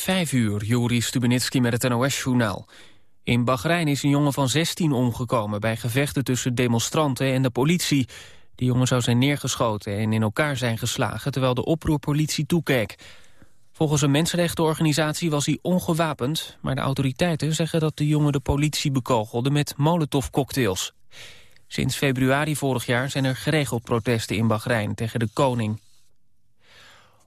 Vijf uur, Juri Stubenitski met het NOS-journaal. In Bahrein is een jongen van 16 omgekomen... bij gevechten tussen demonstranten en de politie. De jongen zou zijn neergeschoten en in elkaar zijn geslagen... terwijl de oproerpolitie toekeek. Volgens een mensenrechtenorganisatie was hij ongewapend... maar de autoriteiten zeggen dat de jongen de politie bekogelde... met molotovcocktails. Sinds februari vorig jaar zijn er geregeld protesten in Bahrein... tegen de koning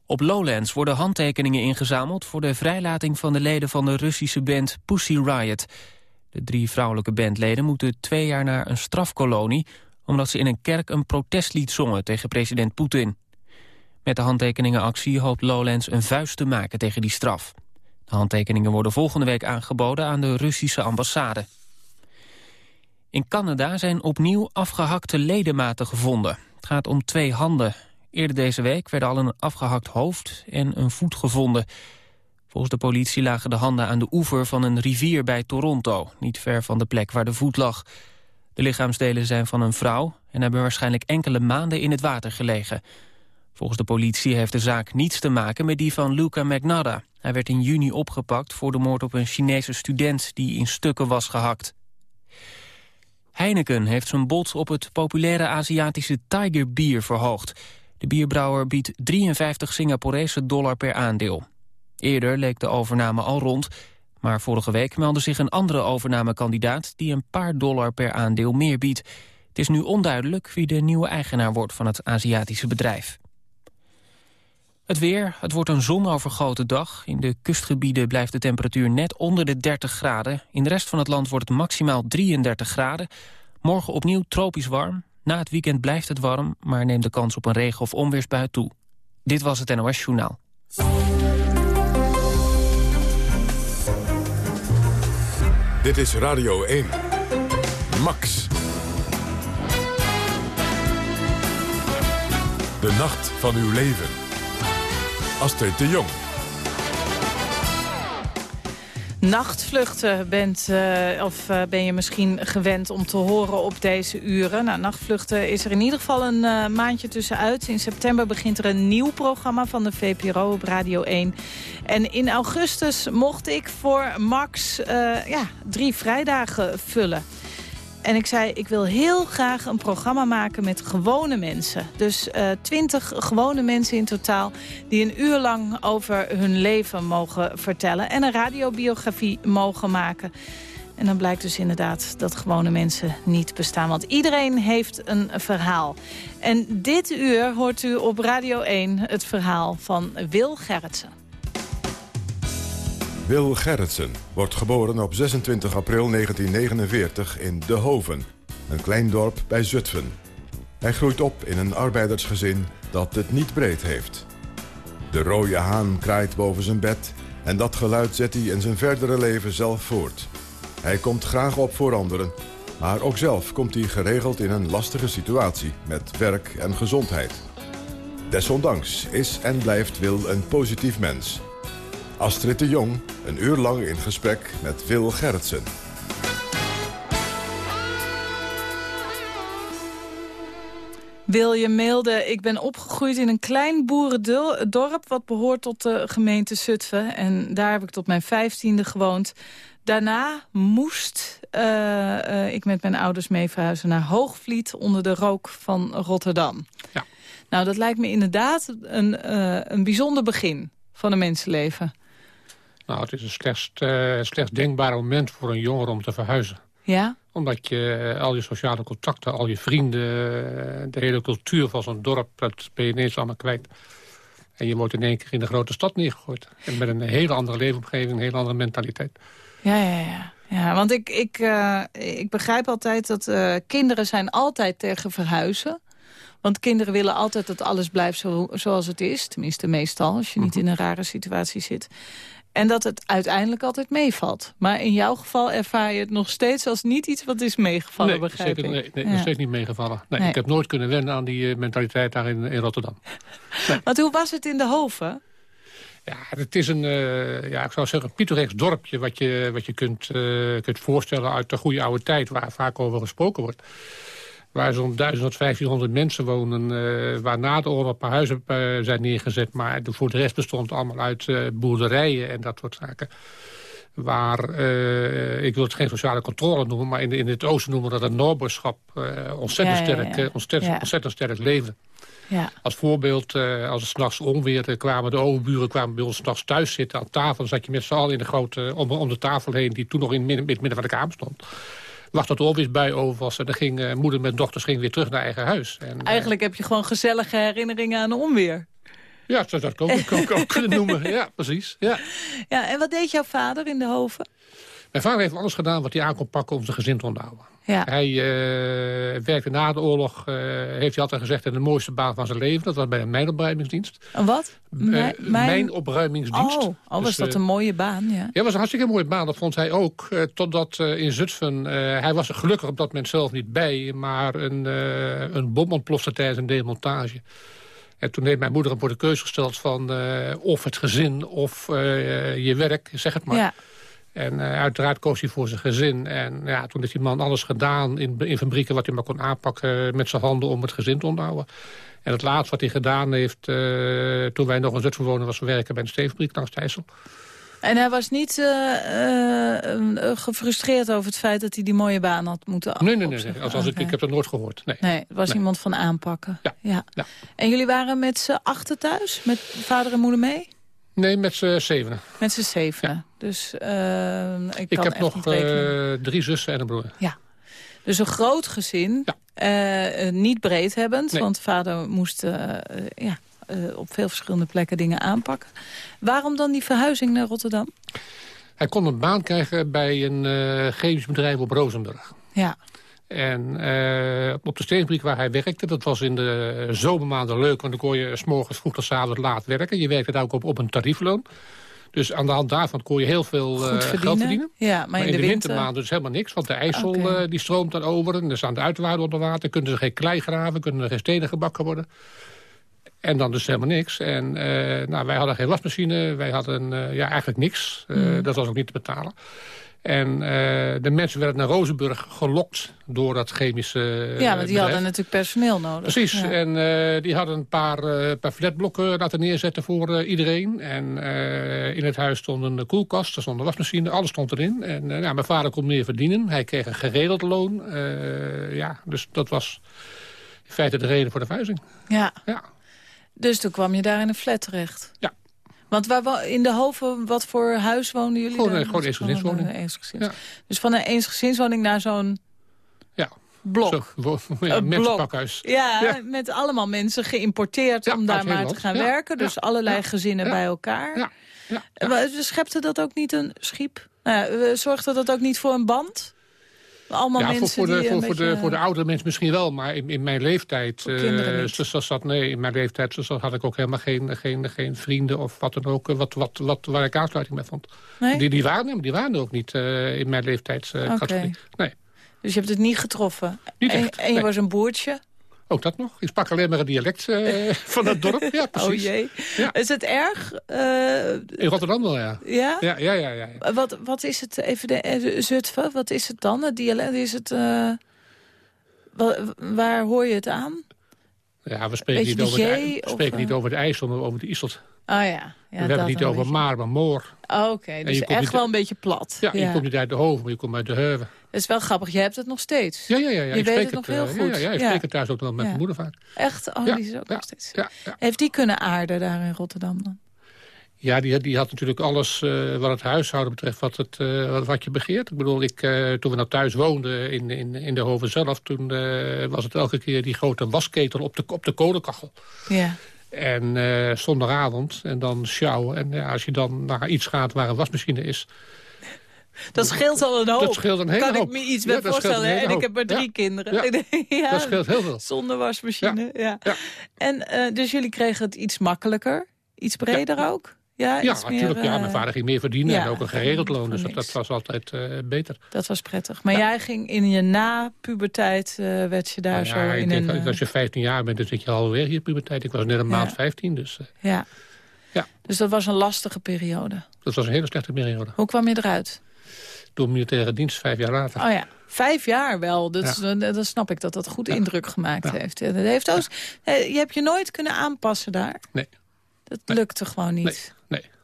op Lowlands worden handtekeningen ingezameld... voor de vrijlating van de leden van de Russische band Pussy Riot. De drie vrouwelijke bandleden moeten twee jaar naar een strafkolonie... omdat ze in een kerk een protestlied zongen tegen president Poetin. Met de handtekeningenactie hoopt Lowlands een vuist te maken tegen die straf. De handtekeningen worden volgende week aangeboden aan de Russische ambassade. In Canada zijn opnieuw afgehakte ledematen gevonden. Het gaat om twee handen. Eerder deze week werden al een afgehakt hoofd en een voet gevonden. Volgens de politie lagen de handen aan de oever van een rivier bij Toronto... niet ver van de plek waar de voet lag. De lichaamsdelen zijn van een vrouw... en hebben waarschijnlijk enkele maanden in het water gelegen. Volgens de politie heeft de zaak niets te maken met die van Luca Magnotta. Hij werd in juni opgepakt voor de moord op een Chinese student... die in stukken was gehakt. Heineken heeft zijn bod op het populaire Aziatische Tiger Bier verhoogd. De bierbrouwer biedt 53 Singaporese dollar per aandeel. Eerder leek de overname al rond, maar vorige week meldde zich een andere overnamekandidaat die een paar dollar per aandeel meer biedt. Het is nu onduidelijk wie de nieuwe eigenaar wordt van het Aziatische bedrijf. Het weer, het wordt een zonovergoten dag. In de kustgebieden blijft de temperatuur net onder de 30 graden. In de rest van het land wordt het maximaal 33 graden. Morgen opnieuw tropisch warm. Na het weekend blijft het warm, maar neemt de kans op een regen- of onweersbui toe. Dit was het NOS Journaal. Dit is Radio 1. Max. De nacht van uw leven. Astrid de Jong. Nachtvluchten bent, uh, of uh, ben je misschien gewend om te horen op deze uren. Nou, nachtvluchten is er in ieder geval een uh, maandje tussenuit. In september begint er een nieuw programma van de VPRO op Radio 1. En in augustus mocht ik voor Max ja, drie vrijdagen vullen. En ik zei, ik wil heel graag een programma maken met gewone mensen. Dus uh, twintig gewone mensen in totaal... die een uur lang over hun leven mogen vertellen... en een radiobiografie mogen maken. En dan blijkt dus inderdaad dat gewone mensen niet bestaan. Want iedereen heeft een verhaal. En dit uur hoort u op Radio 1 het verhaal van Wil Gerritsen. Wil Gerritsen wordt geboren op 26 april 1949 in De Hoven, een klein dorp bij Zutphen. Hij groeit op in een arbeidersgezin dat het niet breed heeft. De rode haan kraait boven zijn bed en dat geluid zet hij in zijn verdere leven zelf voort. Hij komt graag op voor anderen, maar ook zelf komt hij geregeld in een lastige situatie met werk en gezondheid. Desondanks is en blijft Wil een positief mens... Astrid de Jong, een uur lang in gesprek met Wil Gerritsen. Wil mailde, ik ben opgegroeid in een klein boerendorp... wat behoort tot de gemeente Zutphen. En daar heb ik tot mijn vijftiende gewoond. Daarna moest uh, uh, ik met mijn ouders mee verhuizen naar Hoogvliet... onder de rook van Rotterdam. Ja. Nou, dat lijkt me inderdaad een, uh, een bijzonder begin van een mensenleven. Nou, het is een slechtst, uh, slechtst denkbare moment voor een jongere om te verhuizen. Ja? Omdat je uh, al je sociale contacten, al je vrienden, uh, de hele cultuur van zo'n dorp, dat ben je ineens allemaal kwijt. En je wordt in één keer in de grote stad neergegooid. En met een hele andere leefomgeving, een hele andere mentaliteit. Ja, ja, ja. Ja, want ik, ik, ik begrijp altijd dat kinderen zijn altijd tegen verhuizen. Want kinderen willen altijd dat alles blijft zo, zoals het is. Tenminste, meestal, als je niet in een rare situatie zit. En dat het uiteindelijk altijd meevalt. Maar in jouw geval ervaar je het nog steeds als niet iets wat is meegevallen, nee, begrijp zeker, ik. Nee, nee ja. nog steeds niet meegevallen. Nee, nee, Ik heb nooit kunnen wennen aan die uh, mentaliteit daar in, in Rotterdam. Want hoe was het in de Hoven? Ja, het is een, uh, ja, ik zou zeggen, een pittoresk dorpje... wat je, wat je kunt, uh, kunt voorstellen uit de goede oude tijd... waar vaak over gesproken wordt. Waar zo'n 1000 tot 1500 mensen wonen... Uh, waar na de oorlog een paar huizen uh, zijn neergezet... maar de, voor de rest bestond allemaal uit uh, boerderijen en dat soort zaken. Waar, ik wil het geen sociale controle noemen... maar in, in het oosten noemen we dat een noorburschap ontzettend, ja, sterk, ja, ontzettend, ontzettend sterk leven. Ja. Als voorbeeld, als het s'nachts onweer kwamen, de overburen kwamen bij ons s'nachts thuis zitten aan tafel. Dan zat je met z'n allen in de grote, om, om de tafel heen, die toen nog in het midden, van de kamer stond. Wacht tot er bij over was. En dan ging uh, moeder met dochters ging weer terug naar eigen huis. En, Eigenlijk heb je gewoon gezellige herinneringen aan de onweer. Ja, dat zou ik ook, ook kunnen noemen. Ja, precies. Ja. Ja, en wat deed jouw vader in de hoven? Mijn vader heeft alles gedaan wat hij aan kon pakken om zijn gezin te onderhouden. Ja. Hij uh, werkte na de oorlog, uh, heeft hij altijd gezegd, in de mooiste baan van zijn leven. Dat was bij een mijnopruimingsdienst. Een wat? Uh, mijnopruimingsdienst. Oh, oh was dus, dat een mooie baan, ja. Ja, was een hartstikke mooie baan. Dat vond hij ook. totdat in Zutphen, hij was er gelukkig op dat moment zelf niet bij. Maar een, een bom ontplofte tijdens een demontage. En toen heeft mijn moeder hem voor de keuze gesteld van of het gezin of je werk, zeg het maar. Ja. En uh, uiteraard koos hij voor zijn gezin. En ja, toen heeft die man alles gedaan in, in fabrieken... wat hij maar kon aanpakken met zijn handen om het gezin te onderhouden. En het laatste wat hij gedaan heeft... Uh, toen wij nog in Zutphen wonen... was werken bij een steenfabriek langs Thijssel. En hij was niet uh, gefrustreerd over het feit dat hij die mooie baan had moeten Nee, nee, nee. nee. Als, als ik, ik heb dat nooit gehoord. Nee, nee het was iemand van aanpakken. Ja. ja. ja. En jullie waren met z'n achter thuis? Met vader en moeder mee? Nee, met z'n zevenen. Met z'n zevenen. Ja. Dus uh, ik, heb nog uh, drie zussen en een broer. Ja. Dus een groot gezin. Ja. Uh, niet breedhebbend, nee. want vader moest ja, op veel verschillende plekken dingen aanpakken. Waarom dan die verhuizing naar Rotterdam? Hij kon een baan krijgen bij een chemisch bedrijf op Rozenburg. Ja. En uh, op de steenfabriek waar hij werkte, dat was in de zomermaanden leuk... want dan kon je s morgens vroeg tot s avonds laat werken. Je werkte daar ook op, op een tariefloon. Dus aan de hand daarvan kon je heel veel uh, verdienen. geld verdienen. Ja, maar, maar in, in de, de wintermaanden dus helemaal niks. Want de IJssel okay. uh, die stroomt dan over. En er staan de uitwaarden onder water. Kunnen ze geen klei graven. Kunnen er geen stenen gebakken worden. En dan dus helemaal niks. En uh, nou, wij hadden geen wasmachine. Wij hadden ja, eigenlijk niks. Mm. Dat was ook niet te betalen. En uh, de mensen werden naar Rozenburg gelokt door dat chemische Ja, want die hadden natuurlijk personeel nodig. Precies, ja. en uh, die hadden een paar, paar flatblokken laten neerzetten voor iedereen. En in het huis stond een koelkast, er stond een wasmachine, alles stond erin. En nou, mijn vader kon meer verdienen, hij kreeg een geregeld loon. ja, dus dat was in feite de reden voor de verhuizing. Ja. ja. Dus toen kwam je daar in een flat terecht? Ja. Want waar, in de Hoven, wat voor huis woonden jullie? Gewoon, dan? gewoon eensgezinswoning. Een eensgezins. Ja. Dus van een eensgezinswoning naar zo'n ja. blok. Zo, ja, een. Ja, ja, met allemaal mensen geïmporteerd ja, om daar maar te gaan werken. Dus allerlei gezinnen bij elkaar. Ja. Ja. Schepte dat ook niet een schiep? Nou, zorgde dat ook niet voor een band? Allemaal ja, mensen voor, voor, de, die voor, beetje... voor, de, voor de oudere mensen misschien wel, maar in, in mijn leeftijd... Uh, zoals dat, nee, in mijn leeftijd zoals had ik ook helemaal geen, geen, geen vrienden of wat dan ook... Wat, wat, wat, waar ik aansluiting mee vond. Nee? Die, die, waren, die waren er ook niet uh, in mijn leeftijdscategorie. Okay. Nee. Dus je hebt het niet getroffen? Niet en, je nee. was een boertje? Ook dat nog. Ik sprak alleen maar een dialect uh, van het dorp. Ja, precies. Oh jee. Ja. Is het erg? Uh, in Rotterdam wel, ja. Ja? Ja, ja, ja. Wat, wat is het, even de Zutphen, wat is het dan? Het dialect, is het... Uh, waar, waar hoor je het aan? Ja, we spreken, niet over, de, we spreken niet over de IJssel, maar over de Iselt. Oh ja. ja we hebben het niet over maar, maar moor. Oh, Oké, okay. dus echt wel een beetje plat. Ja, ja, je komt niet uit de hoven, maar je komt uit de heuven. Dat is wel grappig, je hebt het nog steeds. Ja, ja, ja. ja. Je ik weet het, nog heel uh, goed. Ja, ja, ik spreek het thuis ook nog met mijn moeder vaak. Echt? Oh, die is ook nog steeds. Heeft die kunnen aarden daar in Rotterdam dan? Ja, die, die had natuurlijk alles uh, wat het huishouden betreft wat, het, uh, wat, wat je begeert. Ik bedoel, ik, uh, toen we nou thuis woonden in, in, in de Hoven zelf... toen was het elke keer die grote wasketel op de, op de kolenkachel. Ja. En uh, zondagavond en dan sjouwen. En ja, als je dan naar iets gaat waar een wasmachine is... Dat scheelt al een hoop. Dat scheelt een hele kan hoop. ik me iets bij ja, voorstellen. En ik heb maar drie ja. kinderen. Ja. Dat scheelt heel veel. Zonder wasmachine, ja. ja. En uh, dus jullie kregen het iets makkelijker? Iets breder ook? Ja, natuurlijk. Meer, ja, mijn vader ging meer verdienen ja, en ook een geregeld loon. Dus dat, dat, was altijd uh, beter. Dat was prettig. Maar jij ging in je na-puberteit, uh, werd je daar nou zo ja, in denk, een... Als je 15 jaar bent, dan zit je alweer hier puberteit. Ik was net een maand 15, dus... uh, ja. ja. Dus dat was een lastige periode. Dat was een hele slechte periode. Hoe kwam je eruit? door militaire dienst vijf jaar later. Oh ja, vijf jaar wel. Dat, ja. Dan snap ik dat dat goed indruk gemaakt heeft. Dat heeft ook, je hebt je nooit kunnen aanpassen daar? Nee. Dat lukte gewoon niet? Nee,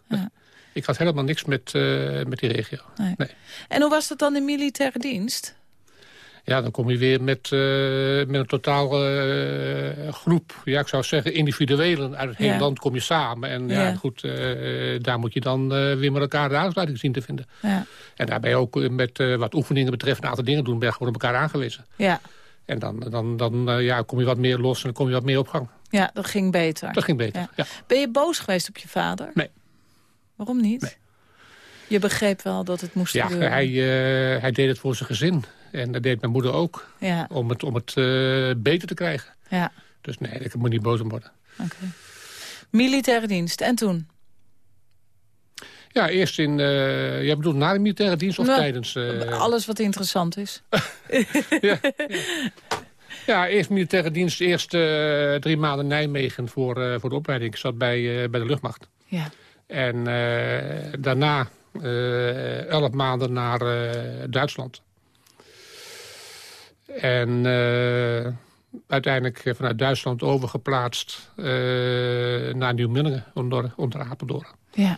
Ik had helemaal niks met, uh, met die regio. Nee. En hoe was dat dan in militaire dienst? Ja, dan kom je weer met, uh, met een totaal uh, groep, ja, ik zou zeggen individuelen uit het hele land kom je samen. En ja, ja goed, uh, daar moet je dan weer met elkaar de aansluiting zien te vinden. Ja. En daarbij ook met wat oefeningen betreft een aantal dingen doen, ben je gewoon op elkaar aangewezen. Ja. En dan, dan, dan ja, kom je wat meer los en dan kom je wat meer op gang. Ja, dat ging beter. Dat ging beter, ja. Ben je boos geweest op je vader? Nee. Waarom niet? Nee. Je begreep wel dat het moest ja, gebeuren. Hij, uh, hij deed het voor zijn gezin. En dat deed mijn moeder ook. Ja. Om het, om het uh, beter te krijgen. Ja. Dus nee, ik moet niet boos om worden. Okay. Militaire dienst. En toen? Ja, eerst in... Uh, jij bedoelt na de militaire dienst of nou, tijdens... Alles wat interessant is. ja, ja. ja, eerst militaire dienst. Eerst drie maanden Nijmegen voor, voor de opleiding. Ik zat bij, bij de luchtmacht. Ja. En daarna elf maanden naar Duitsland. En uiteindelijk vanuit Duitsland overgeplaatst naar Nieuw-Millingen onder, onder Apeldoorn. Ja.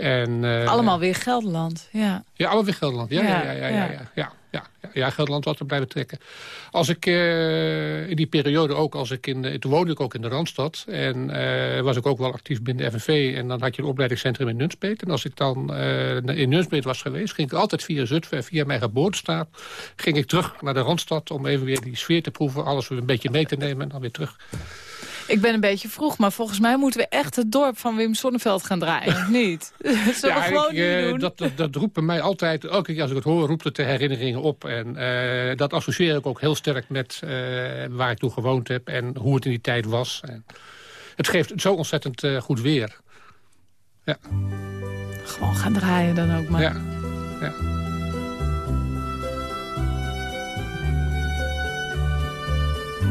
En, uh, allemaal weer Gelderland, ja. Ja, allemaal weer Gelderland, ja. ja, ja, ja, ja, ja, ja ja, Gelderland was er blijven trekken. Als ik uh, in die periode ook, als ik in, toen woonde ik ook in de Randstad. En uh, was ik ook wel actief binnen de FNV. En dan had je een opleidingscentrum in Nunspeet. En als ik dan uh, in Nunspeet was geweest, ging ik altijd via Zutphen, via mijn geboortestaat, ging ik terug naar de Randstad om even weer die sfeer te proeven. Alles weer een beetje mee te nemen en dan weer terug. Ik ben een beetje vroeg, maar volgens mij moeten we echt het dorp van Wim Sonneveld gaan draaien. niet? Zullen ja, we gewoon ik, uh, doen? Dat, dat, dat, roept bij mij altijd, elke keer als ik het hoor, roept het de herinneringen op. En uh, dat associeer ik ook heel sterk met uh, waar ik toen gewoond heb en hoe het in die tijd was. En het geeft zo ontzettend goed weer. Ja. Gewoon gaan draaien dan ook maar. Ja, ja.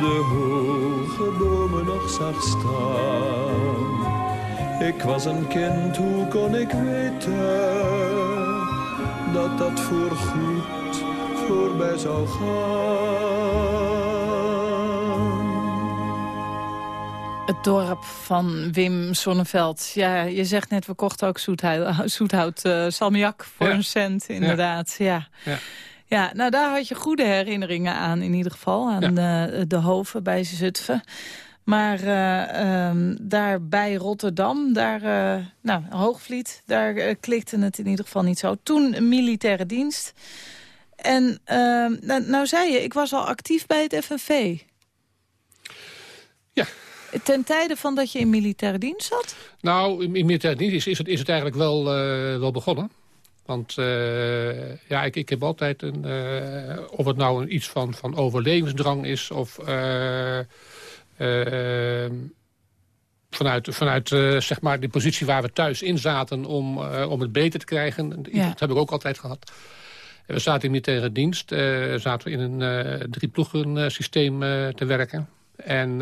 de hoge bomen nog zag staan. Ik was een kind, hoe kon ik weten dat dat voorgoed voorbij zou gaan? Het dorp van Wim Sonneveld. Ja, je zegt net, we kochten ook zoethout, zoethout uh, salmiak voor Ja. een cent, inderdaad. Ja. Ja. Ja, nou daar had je goede herinneringen aan in ieder geval. Aan de, de Hoven bij Zutphen. Maar eh, ehm, daar bij Rotterdam, daar, eh, nou, Hoogvliet, daar eh, klikte het in ieder geval niet zo. Toen militaire dienst. En ehm, nou, nou zei je, ik was al actief bij het FNV. Ja. Ten tijde van dat je in militaire dienst zat? Nou, in, in militaire dienst is, is, het, is het eigenlijk wel, wel begonnen. Want eh, ja, ik, ik heb altijd een... eh, of het nou een iets van, van overlevingsdrang is... of eh, eh, vanuit, vanuit zeg maar de positie waar we thuis in zaten... om, om het beter te krijgen. Ja. Dat heb ik ook altijd gehad. We zaten in militaire dienst. zaten we in een drieploegen systeem te werken. En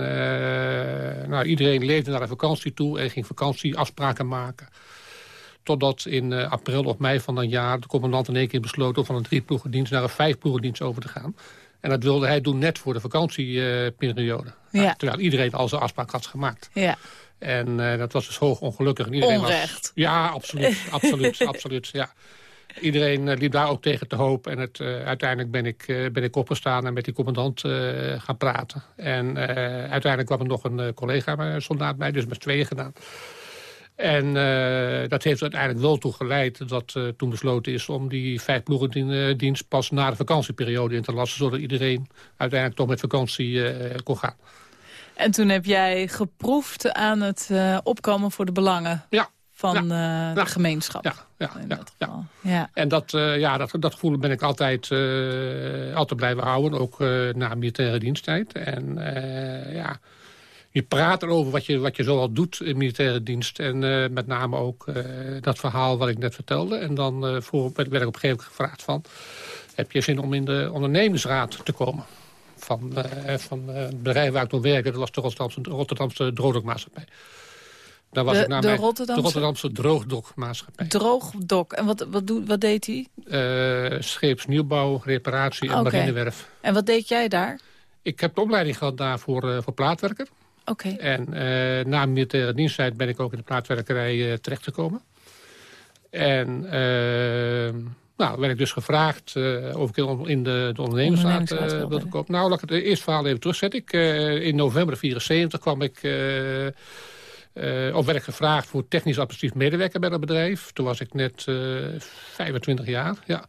nou, iedereen leefde naar de vakantie toe en ging vakantieafspraken maken. Totdat in eh, april of mei van dat jaar de commandant in één keer besloot... om van een drieploegendienst naar een vijfploegendienst over te gaan. En dat wilde hij doen net voor de vakantieperiode. Nou, Ja. terwijl iedereen al zijn afspraak had gemaakt. Ja. En eh, dat was dus hoog ongelukkig. En iedereen Onrecht. Was, ja, absoluut. absoluut, absoluut ja. Iedereen eh, liep daar ook tegen te hoop. En het, uiteindelijk ben ik, ben ik opgestaan en met die commandant gaan praten. En uiteindelijk kwam er nog een eh, collega, een soldaat bij, dus met tweeën gedaan. En eh, dat heeft uiteindelijk wel toe geleid dat eh, toen besloten is... om die vijf ploegendienst pas na de vakantieperiode in te lassen... zodat iedereen uiteindelijk toch met vakantie eh, kon gaan. En toen heb jij geproefd aan het opkomen voor de belangen Ja, van Ja. de gemeenschap. ja, ja, in ja, dat ja. geval. Ja. En dat, ja, dat, dat gevoel ben ik altijd, altijd blijven houden, ook na militaire diensttijd. En ja, je praat erover wat je, wat je zoal doet in militaire dienst. En eh, met name ook eh, dat verhaal wat ik net vertelde. En dan eh, voor, werd werd ik op een gegeven moment gevraagd van... heb je zin om in de ondernemingsraad te komen? Van, van het bedrijf waar ik toen werkte, dat was de Rotterdamse, Rotterdamse Droogdokmaatschappij. Daar was De- ik naar de Rotterdamse? de Rotterdamse Droogdokmaatschappij. Droogdok. En wat, wat, doet, wat deed hij? Scheepsnieuwbouw, reparatie en Oké. marinewerf. En wat deed jij daar? Ik heb de opleiding gehad daar voor, voor plaatwerker. Oké. En eh, na militaire diensttijd ben ik ook in de plaatwerkerij eh, terechtgekomen. En eh, nou, werd ik dus gevraagd eh, of ik in, de, de ondernemingsraad wilde. komen. Nou, laat ik het eerste verhaal even terugzetten. Ik, in november 74 kwam ik... of werd ik gevraagd voor technisch administratief medewerker bij dat bedrijf. Toen was ik net eh 25 jaar, ja.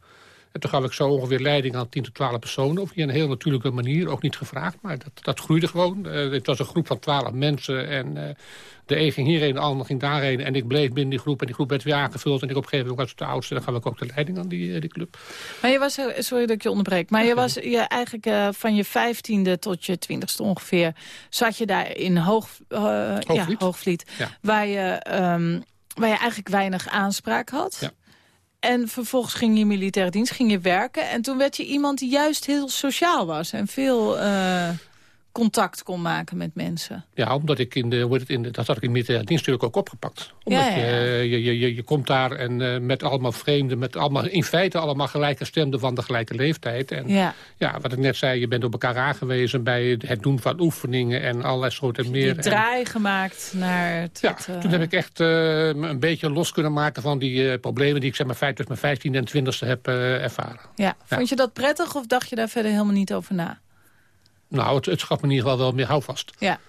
En toen gaf ik zo ongeveer leiding aan 10 tot 12 personen. Op een heel natuurlijke manier, ook niet gevraagd. Maar dat, dat groeide gewoon. Eh, het was een groep van 12 mensen. En eh, de een ging hierheen, de ander ging daarheen. En ik bleef binnen die groep. En die groep werd weer aangevuld. En ik op een gegeven moment was de oudste. Dan gaf ik ook de leiding aan die, eh, die club. Maar je was, sorry dat ik je onderbreek, maar je was je eigenlijk van je vijftiende tot je twintigste ongeveer, zat je daar in Hoog, Ja, Hoogvliet. Hoogvliet Ja. waar, je, ehm, waar je eigenlijk weinig aanspraak had. Ja. En vervolgens ging je militaire dienst, ging je werken. En toen werd je iemand die juist heel sociaal was en veel eh, contact kon maken met mensen. Ja, omdat ik in de, hoe het, in de, dat had ik in militaire dienst natuurlijk ook opgepakt. Omdat Ja, ja, ja. Je, je, je, je, komt daar en eh, met allemaal vreemden, met allemaal, in feite allemaal gelijkgestemden van de gelijke leeftijd. En Ja, ja, wat ik net zei, je bent op elkaar aangewezen bij het doen van oefeningen en allerlei soorten meer. die En- draai gemaakt naar het... ja, het, eh, toen heb ik echt eh, me een beetje los kunnen maken van die eh, problemen die ik zeg maar feit tussen mijn 15 en 20 heb eh, ervaren. ja. Vond je dat prettig of dacht je daar verder helemaal niet over na? Nou, het, het gaf me in ieder geval wel meer houvast. Ja,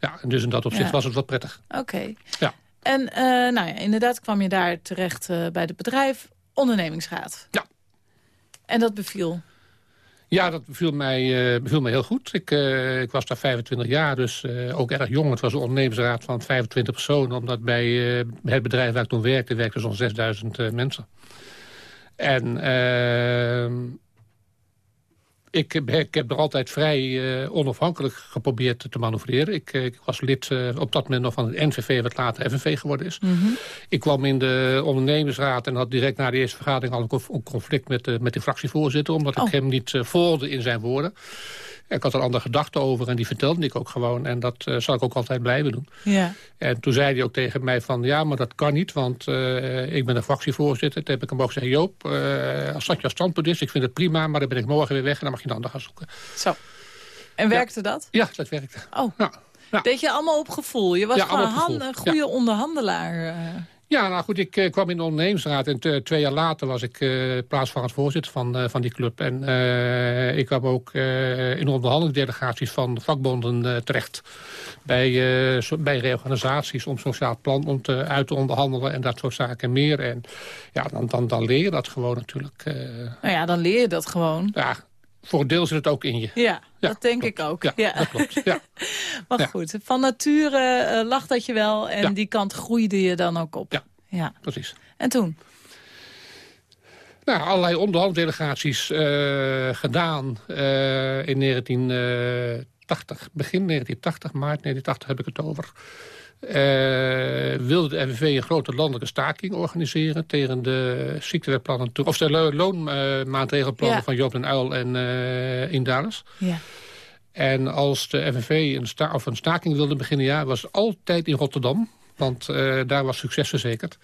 Ja, en dus in dat opzicht Ja. was het wel prettig. oké. Ja. En eh, nou ja, inderdaad kwam je daar terecht eh, bij het bedrijf ondernemingsraad. Ja. En dat beviel. Ja, dat beviel mij, eh, beviel mij heel goed. Ik, ik was daar 25 jaar, dus ook erg jong. Het was een ondernemingsraad van 25 personen... omdat bij het bedrijf waar ik toen werkte... werkten zo'n 6000 eh, mensen. En ehm, ik, ik, heb er altijd vrij uh, onafhankelijk geprobeerd te manoeuvreren. Ik, ik was lid uh, op dat moment nog van het NVV, wat later FNV geworden is. Mhm. Ik kwam in de ondernemersraad en had direct na de eerste vergadering al een conflict met, de, met de fractievoorzitter. Omdat ik Oh. hem niet volgde in zijn woorden. Ik had er andere gedachten over en die vertelde ik ook gewoon. En dat uh, zal ik ook altijd blijven doen. Ja. En toen zei hij ook tegen mij van... ja, maar dat kan niet, want uh, ik ben een fractievoorzitter. Toen heb ik hem ook gezegd... Joop, uh, als dat jouw standpunt is, ik vind het prima... maar dan ben ik morgen weer weg en dan mag je een ander gaan zoeken. Zo. En werkte ja. dat? Ja, dat werkte. Oh. Ja. Ja. Deed je allemaal op gevoel? Je was ja, gewoon een goede onderhandelaar. Ja, nou goed, ik uh, kwam in de ondernemingsraad en twee jaar later was ik uh, plaatsvangend voorzitter van, uh, van die club. En ik kwam ook in onderhandelingsdelegaties van vakbonden terecht. Bij, so, bij reorganisaties om sociaal plan om te, uit te onderhandelen en dat soort zaken meer. En ja, dan, dan, dan leer je dat gewoon natuurlijk. nou ja, dan leer je dat gewoon. Ja, voor een deel zit het ook in je. Ja, ja dat denk klopt. ik ook. Ja, ja. dat klopt. Ja. maar goed, van nature uh, lag dat je wel en die kant groeide je dan ook op. Ja, ja. precies. En toen? Nou, allerlei onderhanddelegaties uh, gedaan uh, in 1980, begin 1980, maart 1980 heb ik het over. Uh, wilde de FNV een grote landelijke staking organiseren... tegen de ziektewetplannen, of de lo loonmaatregelplannen ja. van Joop en Uil en uh, Indales. Ja. En als de FNV een, sta of een staking wilde beginnen, ja, was het altijd in Rotterdam. Want uh, daar was succes verzekerd.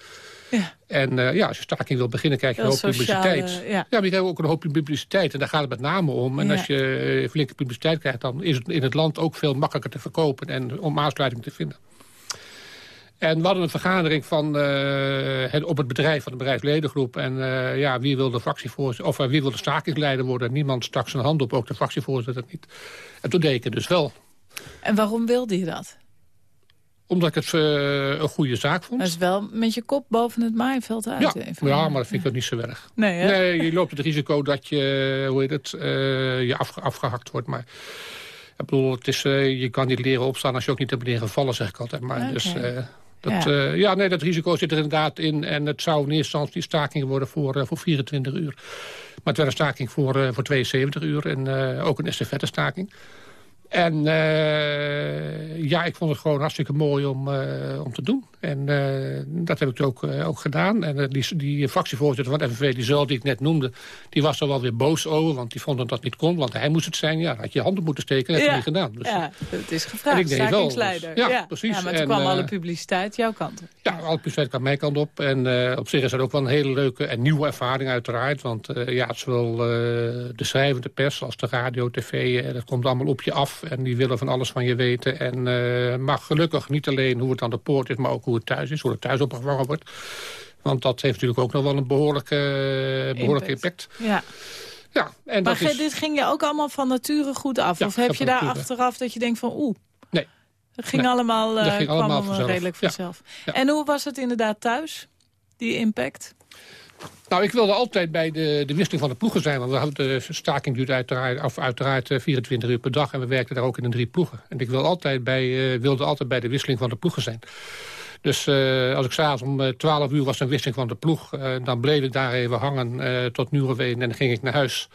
Ja. En uh, ja, als je staking wil beginnen, krijg je een hoop publiciteit. Ja. ja, maar je krijgt ook een hoop publiciteit. En daar gaat het met name om. En ja. als je flinke publiciteit krijgt, dan is het in het land ook veel makkelijker te verkopen. En om aansluiting te vinden. En we hadden een vergadering van, uh, het, op het bedrijf van de bedrijfsledengroep. En uh, ja, wie wil de fractievoorzitter, of uh, wie wil de stakingsleider worden? Niemand stak zijn hand op, ook de fractievoorzitter niet. En toen deed ik het dus wel. En waarom wilde je dat? Omdat ik het een goede zaak vond. Dat is wel met je kop boven het maaiveld uit. Ja, even. ja maar dat vind ik ook niet zo erg. Nee, hè? nee, je loopt het risico dat je, hoe heet het, je afge afgehakt wordt. Maar ik bedoel, het is, je kan niet leren opstaan als je ook niet hebt leren vallen, zeg ik altijd. Maar okay. dus... Dat, ja. Uh, ja, nee, dat risico zit er inderdaad in. En het zou in eerste instantie staking worden voor, uh, voor 24 uur. Maar het werd een staking voor, uh, voor 72 uur. En ook een estafette staking. En ja, ik vond het gewoon hartstikke mooi om, om te doen. En dat heb ik ook, ook gedaan. En die, die fractievoorzitter van FNV, die zo die ik net noemde... die was er wel weer boos over, want die vond dat dat niet kon. Want hij moest het zijn. Ja, had je handen moeten steken. Dat heb je niet gedaan. Dus, ja, het is gevraagd. Stakingsleider. Dus, ja, ja, precies. Ja, maar toen en, kwam alle publiciteit jouw kant op. Ja, alle publiciteit kwam mijn kant op. En op zich is dat ook wel een hele leuke en nieuwe ervaring uiteraard. Want ja, zowel de schrijvende pers als de radio, tv... dat komt allemaal op je af. En die willen van alles van je weten. En maar gelukkig niet alleen hoe het aan de poort is... maar ook hoe het thuis is, hoe het thuis opgevangen wordt. Want dat heeft natuurlijk ook nog wel een behoorlijke, behoorlijke impact. impact. Ja. Ja, en maar dat is... dit ging je ook allemaal van nature goed af? Ja, of heb je daar nature. achteraf dat je denkt van oeh... Nee. Dat ging nee. allemaal, uh, dat ging allemaal vanzelf. redelijk vanzelf. Ja. En hoe was het inderdaad thuis, die impact? Nou, ik wilde altijd bij de, de wisseling van de ploegen zijn. Want we hadden de staking duurt uiteraard, of uiteraard 24 uur per dag. En we werkten daar ook in de drie ploegen. En ik wilde altijd bij, uh, wilde altijd bij de wisseling van de ploegen zijn. Dus uh, als ik s'avonds om uh, 12 uur was een wisseling van de ploeg... Uh, dan bleef ik daar even hangen tot nu of en dan ging ik naar huis.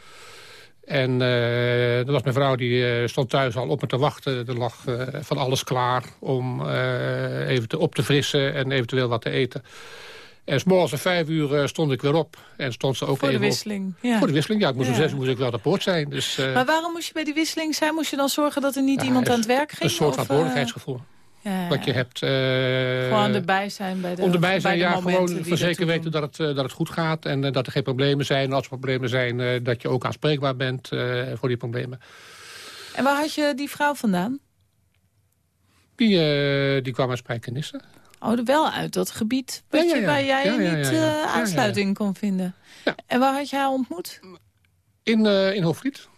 En uh, er was mijn vrouw die uh, stond thuis al op me te wachten. Er lag uh, van alles klaar om even te op te frissen en eventueel wat te eten. En s'morgens om vijf uur stond ik weer op. En stond ze ook Voor de wisseling, op. ja. Voor de wisseling, ja. Ik moest Ja. om zes uur moest ik wel de poort zijn. Dus, uh, Maar waarom moest je bij die wisseling zijn? Moest je dan zorgen dat er niet ja, iemand aan het werk ging? Een soort of, eh, verantwoordelijkheidsgevoel. ja, Wat je hebt... uh, Gewoon erbij zijn bij de om erbij bij zijn, ja, gewoon voor zeker weten dat het, eh, dat het goed gaat. En eh, dat er geen problemen zijn. En als er problemen zijn, eh, dat je ook aanspreekbaar bent eh, voor die problemen. En waar had je die vrouw vandaan? Die, eh, die kwam uit Spijkenisse. Oh, wel uit dat gebied wat Ja, ja, je, ja. waar jij niet eh, aansluiting kon vinden. En waar had je haar ontmoet? In, eh in Hoofdvliet.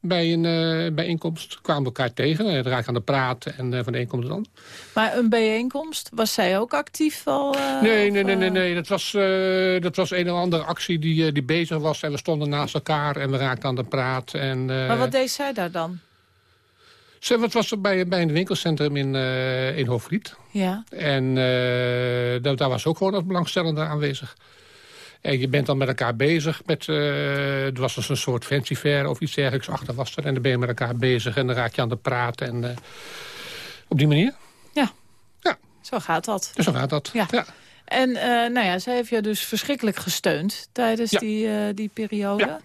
Bij een eh, bijeenkomst kwamen we elkaar tegen. Het raakte aan de praat en van de een komt het ander. Maar een bijeenkomst, was zij ook actief al? Nee, of, nee, nee, nee, nee. Dat was, dat was een of andere actie die, die bezig was. En we stonden naast elkaar en we raakten aan de praat. En, Maar wat deed zij daar dan? Ze, wat was er bij, bij een winkelcentrum in, eh in Hoofdvliet. Ja. En eh, daar, daar was ook gewoon als belangstellende aanwezig. En je bent dan met elkaar bezig. Met, uh, er was dus een soort fancy fair of iets dergelijks achter was er. En dan ben je met elkaar bezig en dan raak je aan de praten. En uh, op die manier. Ja. Ja. Zo gaat dat. Zo gaat dat, ja. ja. En uh, nou ja, zij heeft je dus verschrikkelijk gesteund tijdens die, uh, die periode. Ja.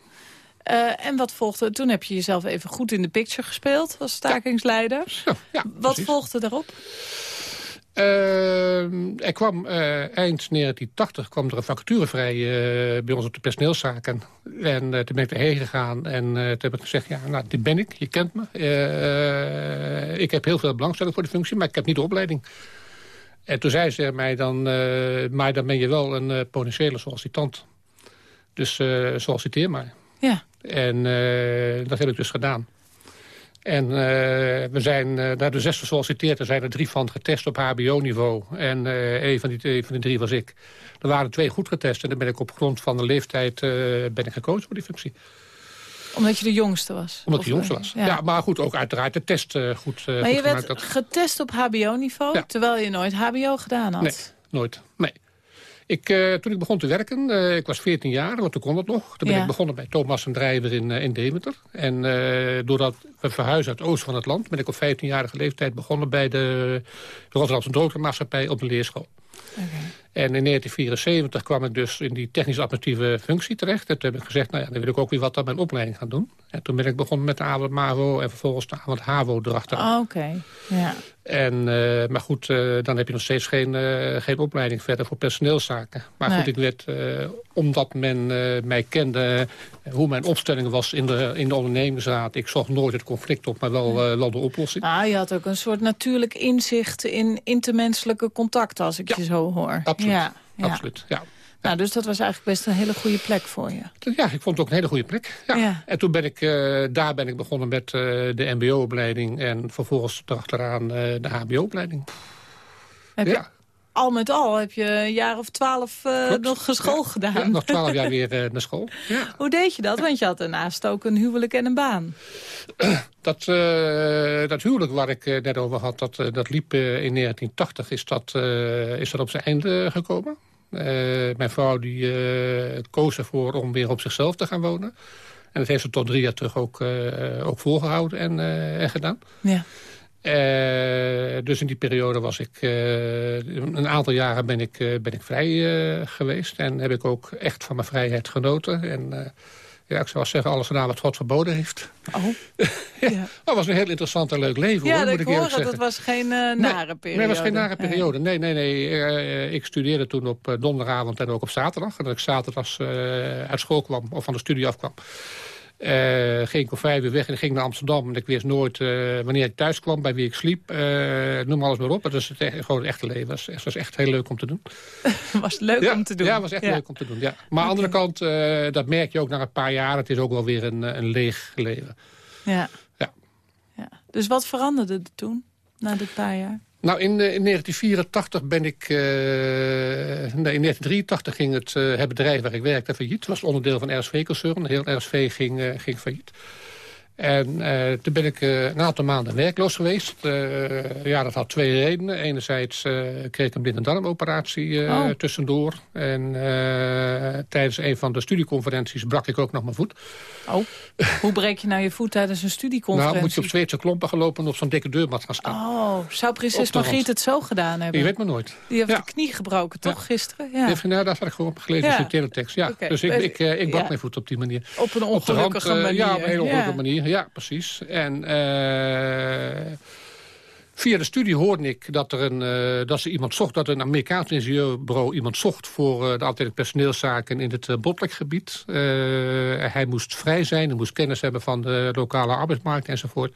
Uh, en wat volgde? Toen heb je jezelf even goed in de picture gespeeld als stakingsleider. Ja. Ja, wat precies. volgde daarop? Uh, er kwam uh, eind 1980 kwam er een vacature vrij uh, bij ons op de personeelszaken. En toen ben ik erheen gegaan en toen heb ik gezegd... ja, nou, dit ben ik, je kent me. ik heb heel veel belangstelling voor de functie, maar ik heb niet de opleiding. En toen zei ze mij dan... maar dan ben je wel een potentiële sollicitant. Dus solliciteer maar. Ja. En dat heb ik dus gedaan. En uh, we zijn uh, naar de zes gesolliciteerd. Er zijn er drie van getest op hbo-niveau. En uh, een, van die, een van die drie was ik. Er waren twee goed getest. En dan ben ik op grond van de leeftijd ben ik gekozen voor die functie. Omdat je de jongste was? Omdat ik de jongste was. Ja. ja. maar goed, ook uiteraard de test goed Maar goed je werd. Dat... getest op hbo-niveau, Ja. terwijl je nooit hbo gedaan had? Nee, nooit. Nee. Ik, uh, toen ik begon te werken, uh, ik was 14 jaar, want toen kon dat nog. Toen ben Ja. ik begonnen bij Thomas en Drijver in, uh, in. En eh, doordat we verhuisden uit het oosten van het land... ben ik op 15-jarige leeftijd begonnen bij de Rotterdamse Droogtemaatschappij op de leerschool. En in 1974 kwam ik dus in die technisch-administratieve functie terecht. En toen heb ik gezegd, nou ja, dan wil ik ook weer wat aan mijn opleiding gaan doen. En toen ben ik begonnen met de avond MAVO en vervolgens de avond HAVO erachteraan. Oh, Oké, ja. En, uh, maar goed, uh, dan heb je nog steeds geen, uh, geen opleiding verder voor personeelszaken. Maar Nee. goed, ik werd, omdat men mij kende, hoe mijn opstelling was in de, in de ondernemingsraad. Ik zocht nooit het conflict op, maar wel, wel de oplossing. Ah, je had ook een soort natuurlijk inzicht in intermenselijke contacten, als ik Ja, je zo hoor. absoluut. Ja, ja. Absoluut, ja. Nou, dus dat was eigenlijk best een hele goede plek voor je. Ja, ik vond het ook een hele goede plek. Ja. Ja. En toen ben ik, uh, daar ben ik begonnen met uh, de mbo-opleiding... en vervolgens erachteraan uh, de hbo-opleiding. Ja. je, al met al heb je een jaar of twaalf eh, nog school Ja, gedaan. Ja, nog twaalf jaar weer uh, naar school. Ja. Hoe deed je dat? Want je had daarnaast ook een huwelijk en een baan. Dat, uh, dat huwelijk waar ik net over had, dat, dat liep in 1980. Is dat, is dat op zijn einde gekomen. mijn vrouw die, koos ervoor om weer op zichzelf te gaan wonen. En dat heeft ze tot drie jaar terug ook, ook volgehouden en, en gedaan. Ja. Uh, dus in die periode was ik... Uh, een aantal jaren ben ik, uh, ben ik vrij geweest. En heb ik ook echt van mijn vrijheid genoten. En ja, ik zou zeggen, alles gedaan wat God verboden heeft. Oh. ja. Ja. Dat was een heel interessant en leuk leven, Ja, hoor, dat moet ik ik hoor eerlijk het. was geen nare periode. Nee, het was geen nare periode. Nee, nee, nee. Ik studeerde toen op donderdagavond en ook op zaterdag. En dat ik zaterdags uit school kwam, of van de studie afkwam. Uh, ging ik om vijf uur weg en ging naar Amsterdam. En ik wist nooit uh, wanneer ik thuis kwam, bij wie ik sliep. Uh, noem alles maar op. Het echt, gewoon het echte leven. Het was, was echt heel leuk om te doen. was leuk ja, om te doen? Ja, het was echt ja. leuk om te doen. Ja. Maar aan de andere kant, dat merk je ook na een paar jaar. Het is ook wel weer een, een leeg leven. Ja. ja. ja. Dus wat veranderde er toen, na dit paar jaar? Nou, in, in 1984 ben ik... Nee, in 1983 ging het, uh, het bedrijf waar ik werkte failliet. Het was onderdeel van RSV-concern. Heel RSV ging, ging failliet. En uh, toen ben ik uh, een aantal maanden werkloos geweest. Uh, ja, dat had twee redenen. Enerzijds kreeg ik een blinde-darmoperatie uh, Oh. tussendoor. En tijdens een van de studieconferenties brak ik ook nog mijn voet. Oh, hoe breek je nou je voet tijdens een studieconferentie? Nou, moet je op Zweedse klompen gaan lopen en op zo'n dikke deurmat gaan staan. Oh, zou prinses Op Margriet het zo gedaan hebben? Je weet maar nooit. Die heeft Ja. de knie gebroken, toch, Ja. gisteren? Ja. Ja. Nou, daar had ik gewoon op gelezen Ja. in de teletext. Ja. Dus ik, ik, uh, ik brak mijn voet op die manier. Op een Op de ongelukkige uh, manier. Ja, op een hele ongelukkige Ja. manier. Ja, precies. En uh, via de studie hoorde ik dat, er een, uh, dat ze iemand zocht... dat een Amerikaans ingenieurbureau iemand zocht... voor uh, de afdeling personeelszaken in het Botlekgebied. Hij moest vrij zijn, hij moest kennis hebben van de lokale arbeidsmarkt enzovoort.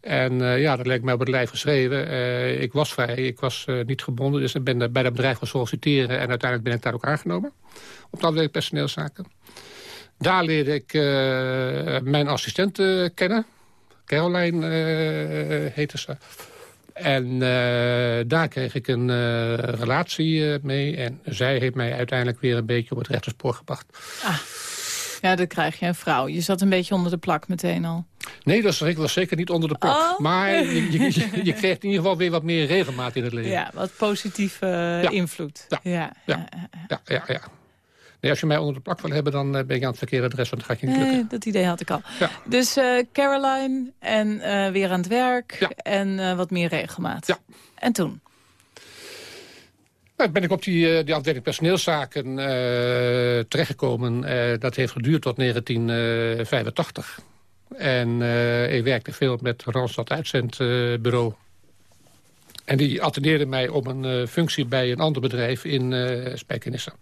En ja, dat leek mij op het lijf geschreven. Ik was vrij, ik was niet gebonden. Dus ik ben bij dat bedrijf gaan solliciteren. En uiteindelijk ben ik daar ook aangenomen. Op de afdeling personeelszaken. Daar leerde ik uh, mijn assistent uh, kennen. Caroline uh, heette ze. En uh, daar kreeg ik een uh, relatie uh, mee. En zij heeft mij uiteindelijk weer een beetje op het rechte spoor gebracht. Ah. Ja, dat krijg je een vrouw. Je zat een beetje onder de plak meteen al. Nee, dat was, zeker niet onder de plak. Oh. Maar je, je, je, je, kreeg in ieder geval weer wat meer regelmaat in het leven. Ja, wat positieve ja. invloed. Ja. Ja. Ja. ja, ja, Nee, als je mij onder de plak wil hebben, dan ben je aan het verkeerde adres, want dat gaat je niet lukken. Nee, dat idee had ik al. Ja. Dus Caroline en weer aan het werk en wat meer regelmaat. Ja. En toen? Nou, ben ik op die, die afdeling personeelszaken terechtgekomen. dat heeft geduurd tot 1985. En ik werkte veel met Randstad Uitzendbureau. En die attendeerde mij op een functie bij een ander bedrijf in Spijkenisse.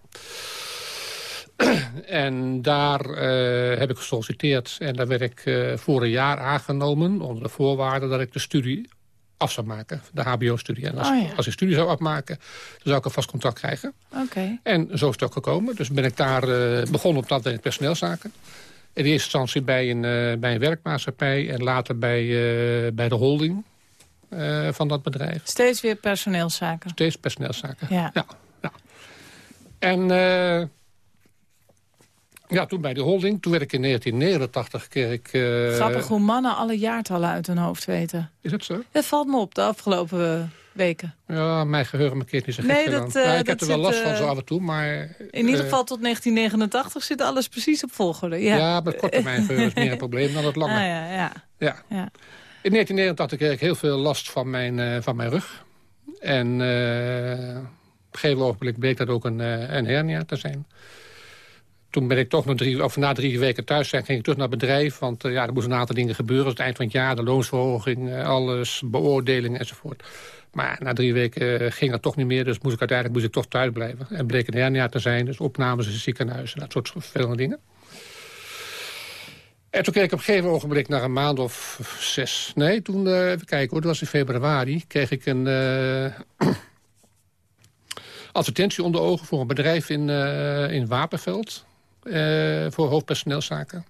En daar uh, heb ik gesolliciteerd en daar werd ik voor een jaar aangenomen... onder de voorwaarde dat ik de studie af zou maken, de hbo-studie. En als, oh, ja. als ik studie zou afmaken, dan zou ik een vast contract krijgen. Okay. En zo is het ook gekomen. Dus ben ik daar begonnen op dat in personeelszaken. In eerste instantie bij een, bij een werkmaatschappij en later bij, bij de holding uh, van dat bedrijf. Steeds weer personeelszaken? Steeds personeelszaken, ja. ja, ja. En uh, ja, toen bij de holding, toen werd ik in 1989... Kreeg ik, uh, Grappig hoe mannen alle jaartallen uit hun hoofd weten. Is het zo? Dat valt me op de afgelopen weken. Ja, mijn geheugen markeert niet zo gek nee, dat, ja, Ik dat heb er wel last van zo af en toe, maar... In ieder geval tot 1989 zit alles precies op volgorde. Ja, ja maar het korte mijn geheugen is meer een probleem dan het lange. Ah, ja, ja. ja. ja. In 1989 kreeg ik heel veel last van mijn, uh, van mijn rug. En op een gegeven ogenblik bleek dat ook een, een hernia te zijn. Toen ben ik toch nog drie, of na drie weken thuis zijn, ging ik terug naar bedrijf. Want ja, er moesten een aantal dingen gebeuren. Het eind van het jaar, de loonsverhoging, alles, beoordelingen enzovoort. Maar na drie weken ging dat toch niet meer. Dus moest ik uiteindelijk moest ik toch thuis blijven. En bleek een hernia te zijn. Dus opnames in het ziekenhuis en dat soort vervelende dingen. En toen kreeg ik op een gegeven ogenblik, na een maand of zes... Nee, toen, even kijken hoor, dat was in februari... kreeg ik een advertentie onder ogen voor een bedrijf in, in Wapenveld... voor hoofdpersoneelszaken.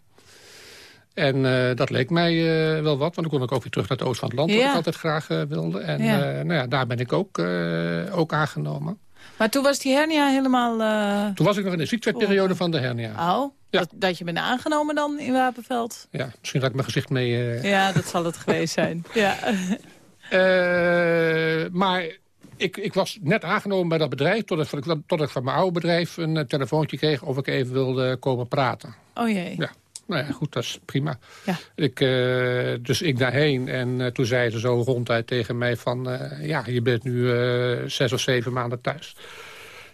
En dat leek mij wel wat, want dan kon ik ook weer terug naar het oosten van het land... Ja. wat ik altijd graag wilde. En Ja. nou ja, daar ben ik ook, ook aangenomen. Maar toen was die hernia helemaal... eh, Toen was ik nog in de ziektewetperiode van de hernia. Oh, Ja. dat, dat je bent aangenomen dan in Wapenveld? Ja, misschien dat ik mijn gezicht mee... eh, Ja, dat zal het geweest zijn. Ja. Eh, maar ik, ik was net aangenomen bij dat bedrijf... totdat ik, tot ik van mijn oude bedrijf een eh, telefoontje kreeg... of ik even wilde komen praten. Oh jee. Ja. Nou ja, goed, dat is prima. Ja. Ik, eh, dus ik daarheen en eh, toen zei ze zo ronduit tegen mij van... ja, je bent nu zes of zeven maanden thuis.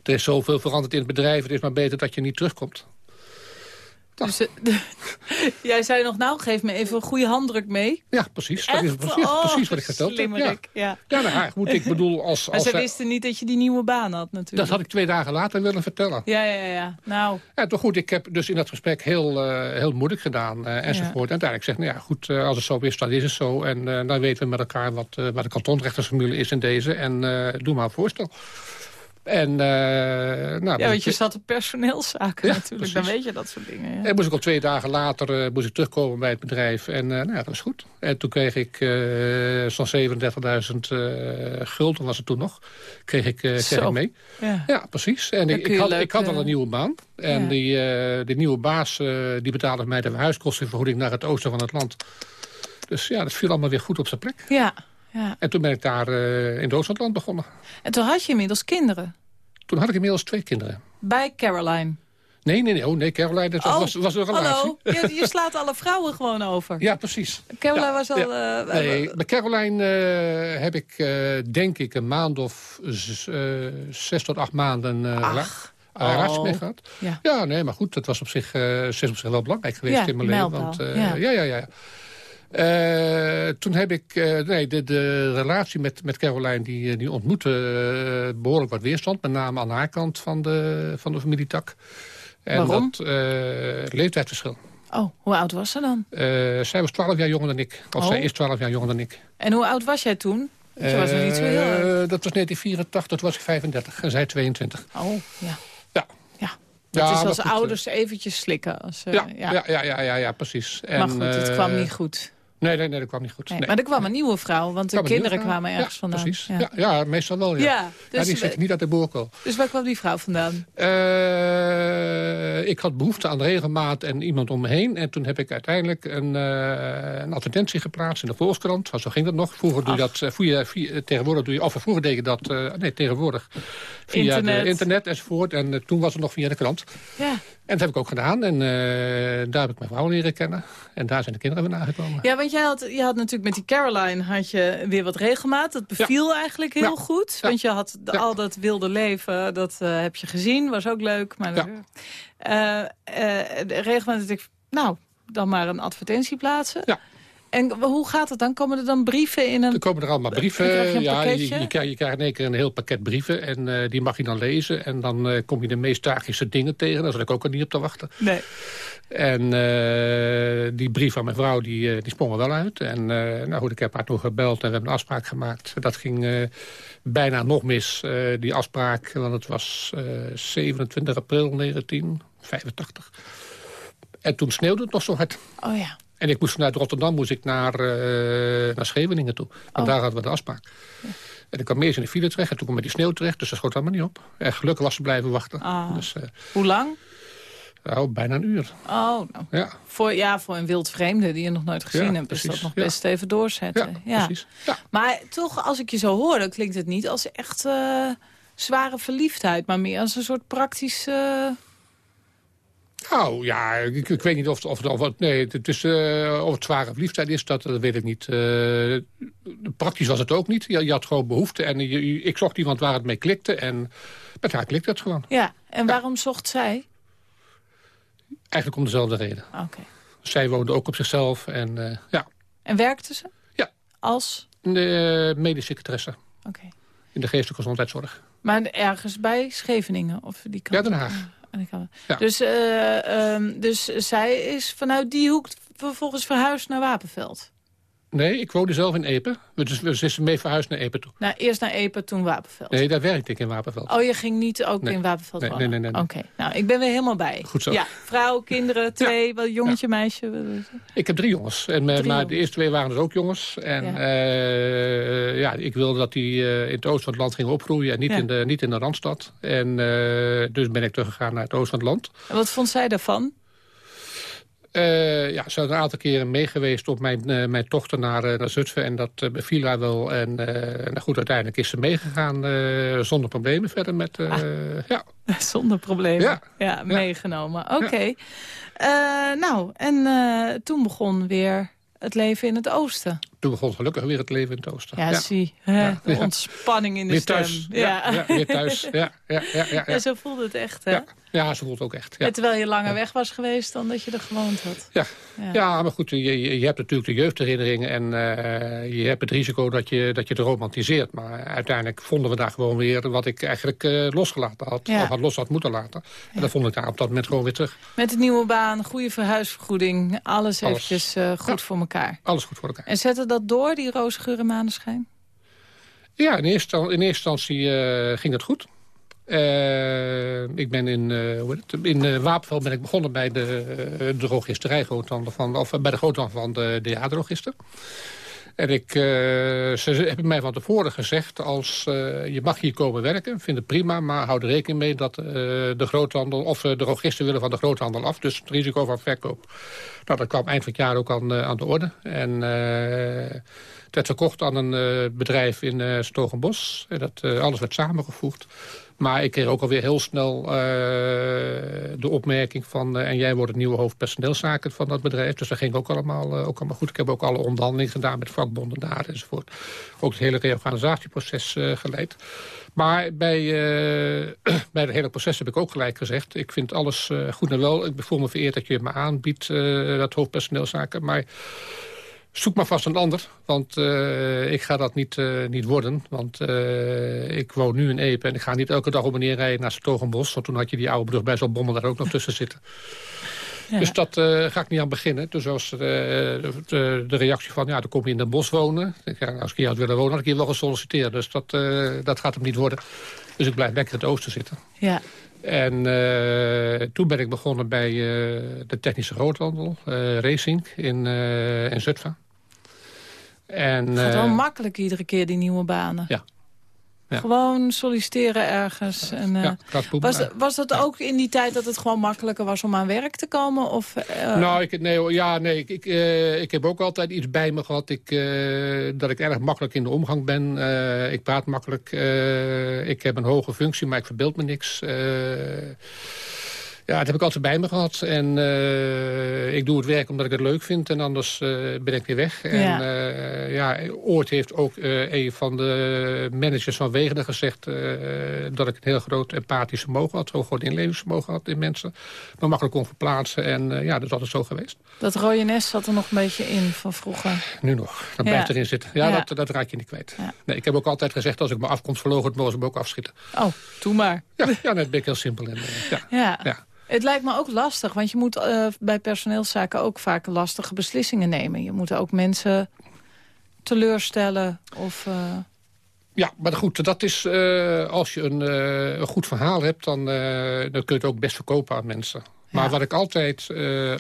Er is zoveel veranderd in het bedrijf. Het is maar beter dat je niet terugkomt. Dus, eh, jij zei nog, nou, geef me even een goede handdruk mee. Ja, precies. Dat is precies, Oh, precies wat ik verteld heb. Ja, Ja. ja nou, ja, goed, ik bedoel, als, Maar als ze zij- wisten niet dat je die nieuwe baan had natuurlijk. dat had ik twee dagen later willen vertellen. Ja, ja, ja. Nou, Ja, toch goed, ik heb dus in dat gesprek heel, eh, heel moeilijk gedaan eh, enzovoort. En uiteindelijk zeg nou ja, goed, eh, als het zo is, dan is het zo. En eh, dan weten we met elkaar wat, eh, wat de kantonrechtersformule is in deze. En eh, doe maar een voorstel. En, eh, nou, ja, want je zat op personeelszaken Ja, natuurlijk. Dan weet je dat soort dingen. Ja. en moest ik al twee dagen later eh, moest ik terugkomen bij het bedrijf. En eh, nou ja, dat was goed. En toen kreeg ik zo'n 37.000 eh gulden, was het toen nog, kreeg ik, kreeg ik mee. Ja. Ja, precies. En ik, had, leuk, ik had al een nieuwe baan. En die, die nieuwe baas die betaalde mij de huiskostenvergoeding naar het oosten van het land. Dus ja, dat viel allemaal weer goed op zijn plek. Ja, ja. En toen ben ik daar eh, in Duitsland begonnen. En toen had je inmiddels kinderen. Toen had ik inmiddels twee kinderen. Bij Caroline. Nee, nee, nee. Oh, nee, Caroline, dat Oh, was, was een relatie. Hallo, je, je slaat alle vrouwen gewoon over. Ja, precies. Caroline Ja, was al... ja. eh, Nee, bij Caroline eh, heb ik, eh, denk ik, een maand of eh, zes tot acht maanden eh eh, relatie oh. mee gehad. Ja. Ja, nee, maar goed, dat was op zich, eh, ze is op zich wel belangrijk geweest in mijn leven. Want, eh, ja. ja, ja, ja. Eh, toen heb ik, eh, nee, de, de relatie met, met Caroline, die, eh, die ontmoette eh, behoorlijk wat weerstand. Met name aan haar kant van de, van de familietak. En Waarom? dat leeftijdsverschil. Oh, hoe oud was ze dan? Zij was 12 jaar jonger dan ik. Of Oh. zij is 12 jaar jonger dan ik. En hoe oud was jij toen? Was niet zo heel oud. Dat was 1984, toen was ik 35 en zij 22. Oh, ja. Ja. Ja. Dat Ja, is als ouders eventjes slikken. Als, Ja, ja. ja, ja, ja, ja, precies. En, maar goed, het kwam niet goed. Nee, nee, nee, dat kwam niet goed. Nee, Maar er kwam een nieuwe vrouw, want de kinderen kwamen ergens ja, vandaan. Precies. Ja. Ja, meestal wel. Ja, dus die zit niet uit de boerkool. Dus waar kwam die vrouw vandaan? Uh, ik had behoefte aan regelmaat en iemand om me heen. En toen heb ik uiteindelijk een, uh, een advertentie geplaatst in de Volkskrant. Want zo ging dat nog. Vroeger doe je dat, via, via, tegenwoordig doe je, of vroeger deed je dat, nee, tegenwoordig via internet, de internet enzovoort. En toen was het nog via de krant. Ja. En dat heb ik ook gedaan. En daar heb ik mijn vrouw leren kennen. En daar zijn de kinderen weer nagekomen. Ja, want jij had, je had natuurlijk met die Caroline had je weer wat regelmaat. Dat beviel eigenlijk heel ja. goed. Want je had de, al dat wilde leven, dat uh, heb je gezien. Was ook leuk. Maar ja. uh, regelmaat dat ik, nou, dan maar een advertentie plaatsen. Ja. En hoe gaat het dan? Komen er dan brieven in een... Er komen er allemaal brieven. Je ja, je, je, krijgt, je krijgt in één keer een heel pakket brieven. En uh, die mag je dan lezen. En dan uh, kom je de meest tragische dingen tegen. Daar zat ik ook al niet op te wachten. Nee. En uh, die brief van mijn vrouw, die, die sprong er wel uit. En nou goed, ik heb haar toen gebeld en we hebben een afspraak gemaakt. Dat ging bijna nog mis, die afspraak. Want het was 27 april 1985. En toen sneeuwde het nog zo hard. Oh ja. En ik moest vanuit Rotterdam moest ik naar, uh, naar Scheveningen toe. En Oh. daar hadden we de afspraak. Ja. En ik kwam eerst in de file terecht en toen kwam ik met die sneeuw terecht. Dus dat schoot allemaal niet op. En gelukkig was ze blijven wachten. Ah. Dus, uh, Hoe lang? nou, bijna een uur. Oh, nou. Ja, Voor, ja, voor een wild vreemde die je nog nooit gezien Ja, hebt... is dat nog ja. best even doorzetten. ja, precies. Ja. Maar toch, als ik je zo hoor, dan klinkt het niet als echt eh, zware verliefdheid... maar meer als een soort praktische... Nou ja, ik, ik weet niet of, of, of, het- nee, het is, uh, of het zware verliefdheid is, dat, dat weet ik niet. Uh, praktisch was het ook niet. Je, je had gewoon behoefte en je, ik zocht iemand waar het mee klikte. En met haar klikte het gewoon. Ja, en waarom zocht zij? Eigenlijk om dezelfde reden. Oké. Zij woonde ook op zichzelf en uh, ja, En werkte ze? Ja. Als? de medische secretaresse Oké. in de geestelijke gezondheidszorg. Maar ergens bij Scheveningen? Of die kant? Ja, Den Haag. Ja. Dus, eh, ehm, dus zij is vanuit die hoek vervolgens verhuisd naar Wapenveld? Nee, ik woonde zelf in Epe. Dus we zijn mee verhuisd naar Epe toe. Nou, eerst naar Epe, toen Wapenveld. Nee, daar werkte ik in Wapenveld. Oh, je ging niet ook Nee. in Wapenveld Nee, wonen? nee, nee, nee, nee. Oké, nou, ik ben weer helemaal bij. Goed zo. Ja, vrouw, kinderen, twee, wel jongetje, meisje. Ik heb drie jongens. En, eh, Drie maar jongens. de eerste twee waren dus ook jongens. En Ja. ja, ja ik wilde dat die eh, in het oosten van het land gingen opgroeien... en niet, Ja. in, de, niet in de Randstad. En eh, dus ben ik teruggegaan naar het oosten van het land. En wat vond zij daarvan? Eh, ja, ze had een aantal keren meegeweest op mijn, eh, mijn tochten naar, eh, naar Zutphen. En dat beviel haar wel. En nou goed, uiteindelijk is ze meegegaan zonder problemen verder met... eh, Ja, Zonder problemen. Ja. Ja, meegenomen. Oké. Eh, nou, en toen begon weer het leven in het oosten. Toen begon gelukkig weer het leven in het oosten. Ja, zie. hè, Ja. de ontspanning in de Weer stem. thuis. Ja, ja, weer thuis. Ja, ja, ja, ja, zo voelde het echt, hè? Ja, ze voelt ook echt. En Terwijl je langer weg was geweest dan dat je er gewoond had. Ja. Ja. Maar goed, je, je, hebt natuurlijk de jeugdherinneringen... en eh, je hebt het risico dat je, dat je het romantiseert. Maar uiteindelijk vonden we daar gewoon weer... wat ik eigenlijk eh, losgelaten had, of had los had moeten laten. En dat vond ik daar op dat moment gewoon weer terug. Met een nieuwe baan, goede verhuisvergoeding. Alles, Alles. eventjes eh, goed voor elkaar. Alles goed voor elkaar. En dat door, die roze en maneschijn? Ja, in eerste, in eerste instantie eh, ging het goed. Eh, ik ben in, het? in Wapenveld ben ik begonnen bij de uh, groothandel van, of bij de groothandel van de DA-drogisten. En ik, eh, ze hebben mij van tevoren gezegd, als eh, je mag hier komen werken, vind het prima, maar houd er rekening mee dat eh, de groothandel, of de drogisten willen van de groothandel af, dus het risico van verkoop. Nou, dat kwam eind van het jaar ook aan, aan de orde. En het werd verkocht aan een bedrijf in uh, Stogenbos. En dat, alles werd samengevoegd. Maar ik kreeg ook alweer heel snel uh, de opmerking van... Uh, en jij wordt het nieuwe hoofd personeelszaken van dat bedrijf. Dus dat ging ook allemaal, uh, ook allemaal goed. Ik heb ook alle onderhandelingen gedaan met vakbonden daar enzovoort. Ook het hele reorganisatieproces geleid. Maar bij, bij het hele proces heb ik ook gelijk gezegd... ik vind alles goed en wel. Ik voel me vereerd dat je me aanbiedt, dat hoofd personeelszaken. Maar zoek maar vast een ander, want uh, ik ga dat niet, uh, niet worden. Want uh, ik woon nu in Epe en ik ga niet elke dag op en neer rijden naar Stogenbos. Want toen had je die oude brug bij zo'n bommen daar ook nog tussen zitten. Ja. Dus dat ga ik niet aan beginnen. Dus was de, de, de, reactie van, ja, dan kom je in Den Bosch wonen. Ik, ja, als ik hier had willen wonen, had ik hier wel gesolliciteerd. Dus dat, dat gaat hem niet worden. Dus ik blijf lekker in het oosten zitten. Ja. En uh, toen ben ik begonnen bij uh, de technische groothandel, uh, Racing, in, in Zutphen. En, het gaat wel makkelijk iedere keer, die nieuwe banen. Ja. Ja. Gewoon solliciteren ergens. En, uh, ja, was, was dat ook in die tijd dat het gewoon makkelijker was om aan werk te komen? Of, uh... Nou, ik, nee, ja, nee, ik, ik, uh, ik, heb ook altijd iets bij me gehad. Ik, dat ik erg makkelijk in de omgang ben. ik praat makkelijk. ik heb een hoge functie, maar ik verbeeld me niks. Ja, dat heb ik altijd bij me gehad. En uh, ik doe het werk omdat ik het leuk vind. En anders uh, ben ik weer weg. Ja. En uh, ja, Oort heeft ook een van de managers van Wegener gezegd... dat ik een heel groot empathisch vermogen had. Zo groot inlevingsvermogen had in mensen. Maar makkelijk kon verplaatsen. En ja, dat is altijd zo geweest. Dat rode nest zat er nog een beetje in van vroeger. Nu nog. Dat ja. blijft erin zitten. Ja, ja. Dat, dat raak je niet kwijt. Nee, ik heb ook altijd gezegd, als ik me afkomst verloog... het mogen ze me ook afschieten. Oh, doe maar. Ja, ja dat ben ik heel simpel. in. ja. ja. Het lijkt me ook lastig, want je moet uh, bij personeelszaken ook vaak lastige beslissingen nemen. Je moet ook mensen teleurstellen of... Uh... Ja, maar goed, dat is, uh, als je een, een, goed verhaal hebt, dan, dan kun je het ook best verkopen aan mensen. Maar ja. wat ik altijd,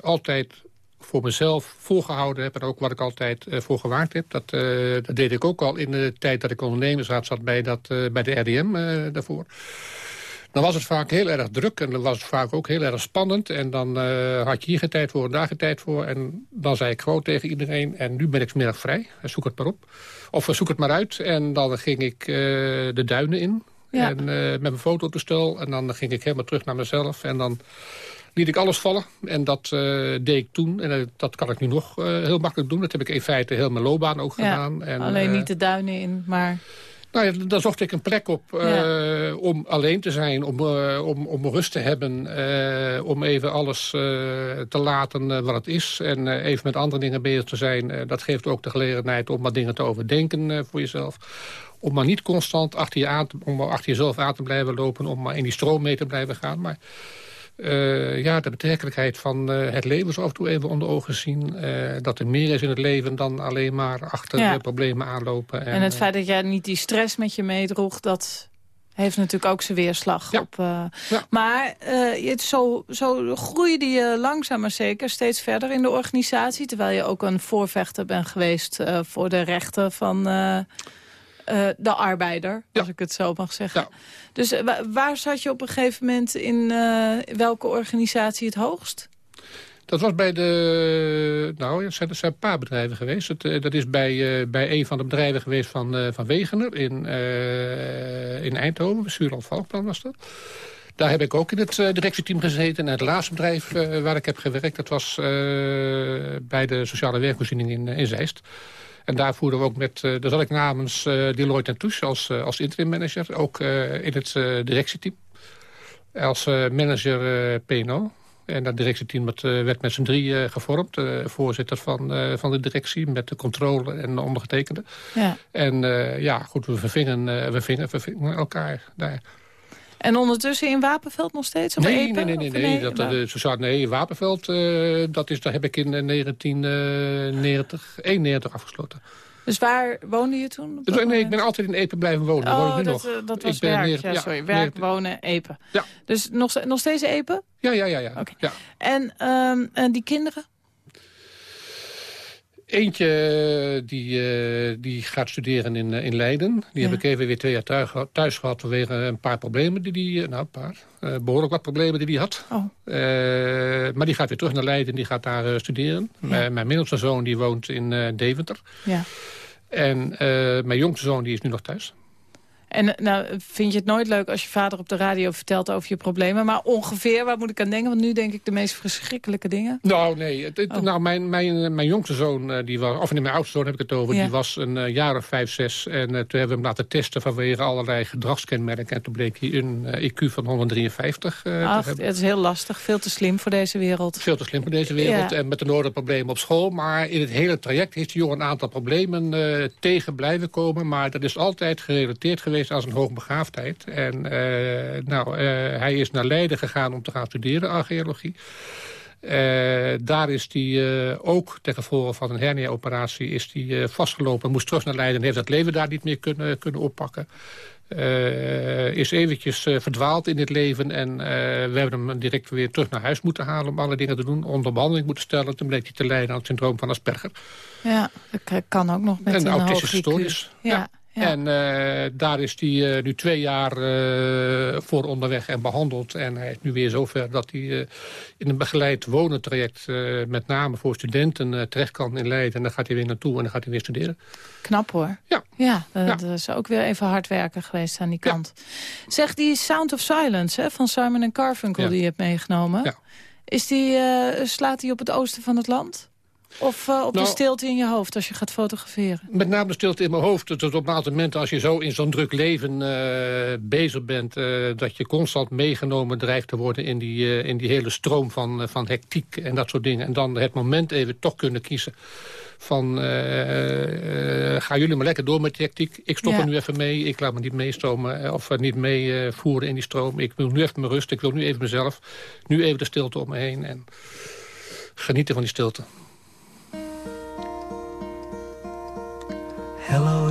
altijd voor mezelf voorgehouden heb... en ook wat ik altijd voor gewaakt heb... Dat, dat deed ik ook al in de tijd dat ik ondernemersraad zat bij, dat, bij de RDM daarvoor dan was het vaak heel erg druk en dan was het vaak ook heel erg spannend. En dan uh, had je hier geen tijd voor en daar geen tijd voor. En dan zei ik gewoon tegen iedereen, en nu ben ik smiddag vrij. Zoek het maar op. Of zoek het maar uit. En dan ging ik uh, de duinen in. Ja. En, uh, met mijn fototoestel. En dan ging ik helemaal terug naar mezelf. En dan liet ik alles vallen. En dat deed ik toen. En dat kan ik nu nog heel makkelijk doen. Dat heb ik in feite heel mijn loopbaan ook ja, gedaan. En, alleen niet de duinen in, maar... Nou ja, dan zocht ik een plek op uh, om alleen te zijn, om, uh, om, om rust te hebben. Uh, om even alles te laten wat het is. En even met andere dingen bezig te zijn. dat geeft ook de gelegenheid om wat dingen te overdenken voor jezelf. Om maar niet constant achter, je aan te, om achter jezelf aan te blijven lopen. Om maar in die stroom mee te blijven gaan. Maar uh, ja, de betrekkelijkheid van uh, het leven zo af en toe even onder ogen zien. Uh, dat er meer is in het leven dan alleen maar achter ja. problemen aanlopen. En, en het feit dat jij niet die stress met je meedroeg, dat heeft natuurlijk ook zijn weerslag ja. op. Ja. Maar uh, zo, zo groeide je langzaam maar zeker steeds verder in de organisatie. Terwijl je ook een voorvechter bent geweest voor de rechten van uh, de arbeider. Ja. Als ik het zo mag zeggen. Ja. Dus waar zat je op een gegeven moment in welke organisatie het hoogst? Dat was bij de... Nou, er zijn, er zijn een paar bedrijven geweest. Het, dat is bij, bij een van de bedrijven geweest van, van Wegener in, in Eindhoven. Suurland Valkplan was dat. Daar heb ik ook in het directieteam gezeten. En het laatste bedrijf waar ik heb gewerkt... dat was bij de sociale werkvoorziening in, in Zeist. En daar voerden we ook met... daar zat ik namens Deloitte en Touche als, als interim manager. Ook in het directieteam. Als manager PNO. En dat directieteam dat, uh, werd met z'n drie uh, gevormd. Uh, voorzitter van, van de directie met de controle en de ondergetekende. Ja. En ja, goed, we vervingen, we vingen, vervingen elkaar daar. En ondertussen in Wapenveld nog steeds? Op nee, Epe, nee, nee, nee, nee, dat, de, zo nee, Wapenveld, dat is, daar heb ik in 1990, 91 afgesloten. Dus waar woonde je toen? Dus, nee, ik ben altijd in Epe blijven wonen. Oh, woon ik nu dat, nog. dat was werk. Neer, ja, sorry. Werk, neer, wonen, Epe. Ja. Dus nog, nog steeds Epe? Ja, ja, ja. ja. Okay. ja. En, um, en die kinderen? Eentje die, uh, die gaat studeren in, uh, in Leiden. Die ja. heb ik even weer twee jaar thuis, thuis gehad vanwege een paar problemen die die, nou een paar, behoorlijk wat problemen die die had. Oh. maar die gaat weer terug naar Leiden en die gaat daar studeren. Ja. Mijn, mijn middelste zoon die woont in Deventer. Ja. En mijn jongste zoon die is nu nog thuis. En nou, vind je het nooit leuk als je vader op de radio vertelt over je problemen? Maar ongeveer, waar moet ik aan denken? Want nu denk ik de meest verschrikkelijke dingen. Nou, nee. Het, het, oh. Nou, mijn, mijn, mijn jongste zoon, die was, of nee, mijn oudste zoon heb ik het over... Ja. die was een uh, jaar of vijf, zes. En uh, toen hebben we hem laten testen vanwege allerlei gedragskenmerken. En toen bleek hij een uh, IQ van 153 Ach, te hebben. Het is heel lastig. Veel te slim voor deze wereld. Veel te slim voor deze wereld. Ja. En met een orde problemen op school. Maar in het hele traject heeft die jongen een aantal problemen tegen blijven komen. Maar dat is altijd gerelateerd geweest aan zijn hoogbegaafdheid. En uh, nou, uh, hij is naar Leiden gegaan om te gaan studeren archeologie. Uh, daar is hij ook ten gevolge van een hernia-operatie is die, vastgelopen. Moest terug naar Leiden en heeft het leven daar niet meer kunnen, kunnen oppakken. Is eventjes verdwaald in dit leven. En we hebben hem direct weer terug naar huis moeten halen... om alle dingen te doen, onder behandeling moeten stellen. Toen bleek hij te lijden aan het syndroom van Asperger. Ja, dat kan ook nog met en een autistische stoornis. Ja. ja. En daar is hij nu twee jaar voor onderweg en behandeld. En hij is nu weer zover dat hij in een begeleid wonen traject... met name voor studenten terecht kan in Leiden. En dan gaat hij weer naartoe en dan gaat hij weer studeren. Knap hoor. Ja. Ja, dat is ook weer even hard werken geweest aan die kant. Zeg, die Sound of Silence hè, van Simon Carfunkel die je hebt meegenomen. Is die, slaat die op het oosten van het land? Of uh, op nou, de stilte in je hoofd als je gaat fotograferen? Met name de stilte in mijn hoofd. Dat op een aantal momenten als je zo in zo'n druk leven uh, bezig bent... Uh, dat je constant meegenomen dreigt te worden in die, in die hele stroom van, van hectiek en dat soort dingen. En dan het moment even toch kunnen kiezen van uh, gaan jullie maar lekker door met die hectiek. Ik stop er nu even mee. Ik laat me niet meestromen of niet meevoeren in die stroom. Ik wil nu even mijn rust. Ik wil nu even mezelf. Nu even de stilte om me heen. En genieten van die stilte.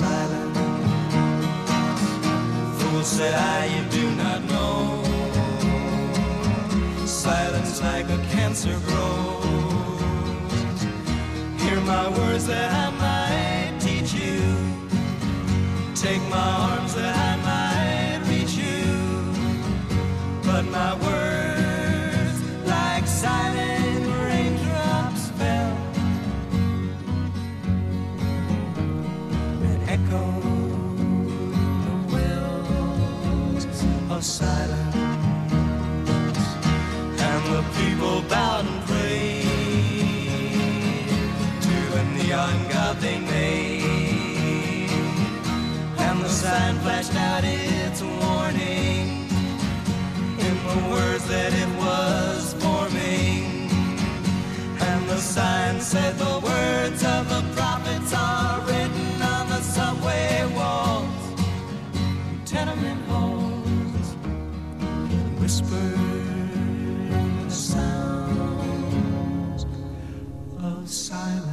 of silence said I, you do not know. Silence like a cancer grows. Hear my words that I might teach you. Take my said the words of the prophets are written on the subway walls, tenement halls whispered sounds of silence.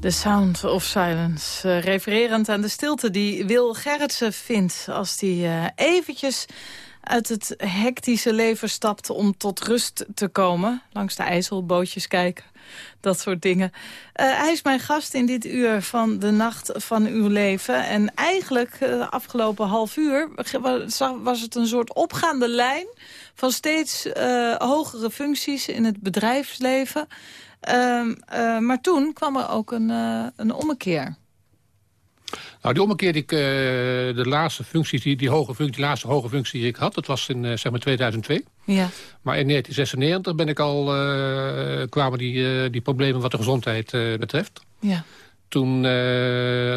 The Sound of Silence, uh, refererend aan de stilte die Wil Gerritsen vindt... als hij uh, eventjes uit het hectische leven stapt om tot rust te komen. Langs de IJsselbootjes kijken dat soort dingen. Uh, hij is mijn gast in dit uur van de nacht van uw leven. En eigenlijk de afgelopen half uur was het een soort opgaande lijn... van steeds uh, hogere functies in het bedrijfsleven. Ehm, maar toen kwam er ook een, een ommekeer. Nou, die ommekeer, die ik, de laatste functies, die, die, hoge functie, die laatste hoge functie die ik had, dat was in zeg maar 2002. Ja. Maar in 1996 ben ik al, uh, kwamen die, die problemen wat de gezondheid betreft. Ja. toen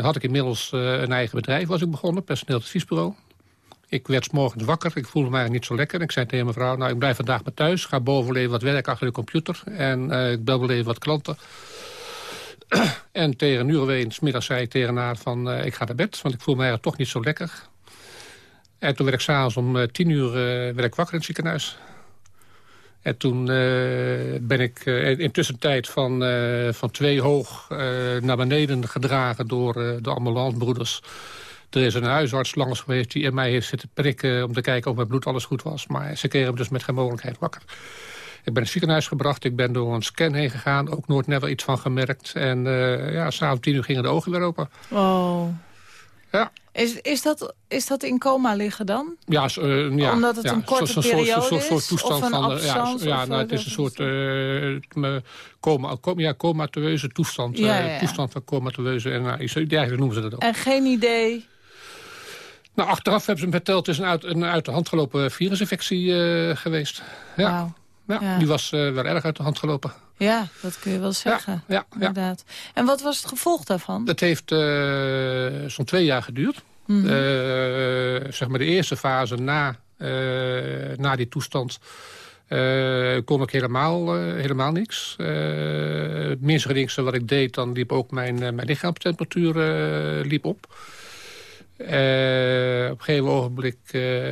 had ik inmiddels een eigen bedrijf was ik begonnen, personeeladviesbureau. Ik werd morgens wakker, ik voelde me niet zo lekker. Ik zei tegen mijn vrouw, nou ik blijf vandaag maar thuis. Ga boven even wat werk achter de computer. En ik bel wel even wat klanten. en tegen een uur smiddags zei ik tegen haar van ik ga naar bed. Want ik voel me eigenlijk toch niet zo lekker. En toen werd ik s'avonds om tien uur ik wakker in het ziekenhuis. En toen ben ik uh, in tussentijd van, van twee hoog naar beneden gedragen door de ambulancebroeders. Er is een huisarts langs geweest die in mij heeft zitten prikken... om te kijken of mijn bloed alles goed was. Maar ze kregen me dus met geen mogelijkheid wakker. Ik ben in het ziekenhuis gebracht, ik ben door een scan heen gegaan. Ook nooit never iets van gemerkt. En ja, s'avonds tien uur gingen de ogen weer open. Oh. Ja. Is, is, dat, is dat in coma liggen dan? Ja, uh, ja Omdat het ja, een korte soort, periode soort, soort, soort toestand is? Of een van, ja, absence, ja, nou, het is een soort uh, coma, ja, comateuze toestand. Ja, ja. toestand van comateuze. En nou, eigenlijk noemen ze dat ook. En geen idee... Nou, achteraf hebben ze me verteld, het is een uit, een uit de hand gelopen virusinfectie uh, geweest. Ja. Wow. Ja, Ja. Die was uh, wel erg uit de hand gelopen. Ja, dat kun je wel zeggen. Ja, ja, ja. Inderdaad. En wat was het gevolg daarvan? Dat heeft uh, zo'n twee jaar geduurd. Mhm. Uh, zeg maar de eerste fase na, na die toestand kon ik helemaal, helemaal niks. het minste geringste wat ik deed, dan liep ook mijn, mijn lichaamstemperatuur liep op. op een gegeven ogenblik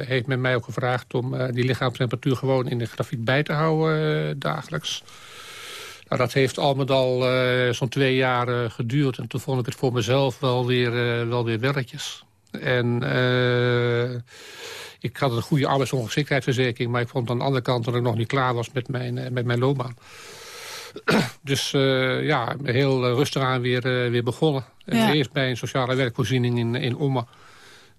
heeft men mij ook gevraagd om die lichaamstemperatuur gewoon in de grafiek bij te houden dagelijks. Nou, dat heeft al met al zo'n twee jaar geduurd. En toen vond ik het voor mezelf wel weer, wel weer welletjes. En ik had een goede arbeidsongeschiktheidsverzekering... maar ik vond aan de andere kant dat ik nog niet klaar was met mijn, met mijn loopbaan. dus uh, ja, heel rustig aan weer, weer begonnen. Ja. Eerst bij een sociale werkvoorziening in, in Ommen.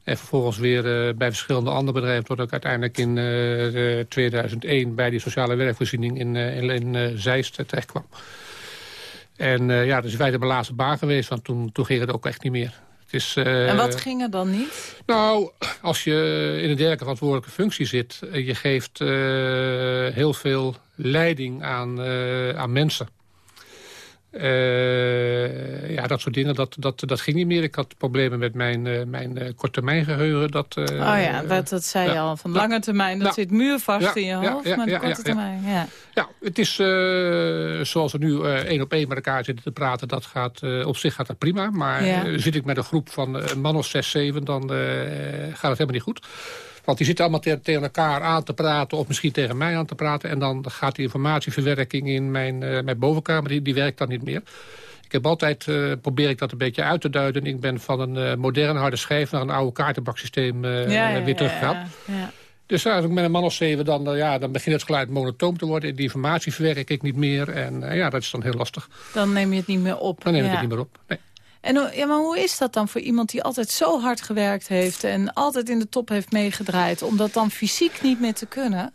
En vervolgens weer bij verschillende andere bedrijven... tot ik uiteindelijk in 2001 bij die sociale werkvoorziening in, in, in Zeist terecht kwam. En ja, dat is feite mijn laatste baan geweest... want toen, toen ging het ook echt niet meer. Is, uh, en wat ging er dan niet? Nou, als je in een dergelijke verantwoordelijke functie zit... je geeft uh, heel veel leiding aan, aan mensen. Ja, dat soort dingen, dat, dat, dat ging niet meer. Ik had problemen met mijn, mijn korttermijngeheugen. Dat, oh ja, dat, dat zei je al. Van lange termijn, dat zit muurvast in je hoofd. Ja, maar de ja, korte termijn, ja. Ja, het is zoals we nu één op één met elkaar zitten te praten. Dat gaat, op zich gaat dat prima. Maar Ja. zit ik met een groep van een man of zes, zeven... dan gaat het helemaal niet goed. Want die zitten allemaal te- tegen elkaar aan te praten... of misschien tegen mij aan te praten. En dan gaat die informatieverwerking in mijn, eh, mijn bovenkamer... Die, die werkt dan niet meer. Ik heb altijd, eh, probeer ik dat een beetje uit te duiden. Ik ben van een eh, moderne harde schijf naar een oude kaartenbaksysteem Ja, ja, weer teruggegaan. ja, ja. Dus als ik met een man of zeven, dan, ja, dan begint het geluid monotoom te worden. Die informatie verwerk ik niet meer. En ja, dat is dan heel lastig. Dan neem je het niet meer op. Dan neem ik het niet meer op. Nee. En ja, maar hoe is dat dan voor iemand die altijd zo hard gewerkt heeft... en altijd in de top heeft meegedraaid... om dat dan fysiek niet meer te kunnen?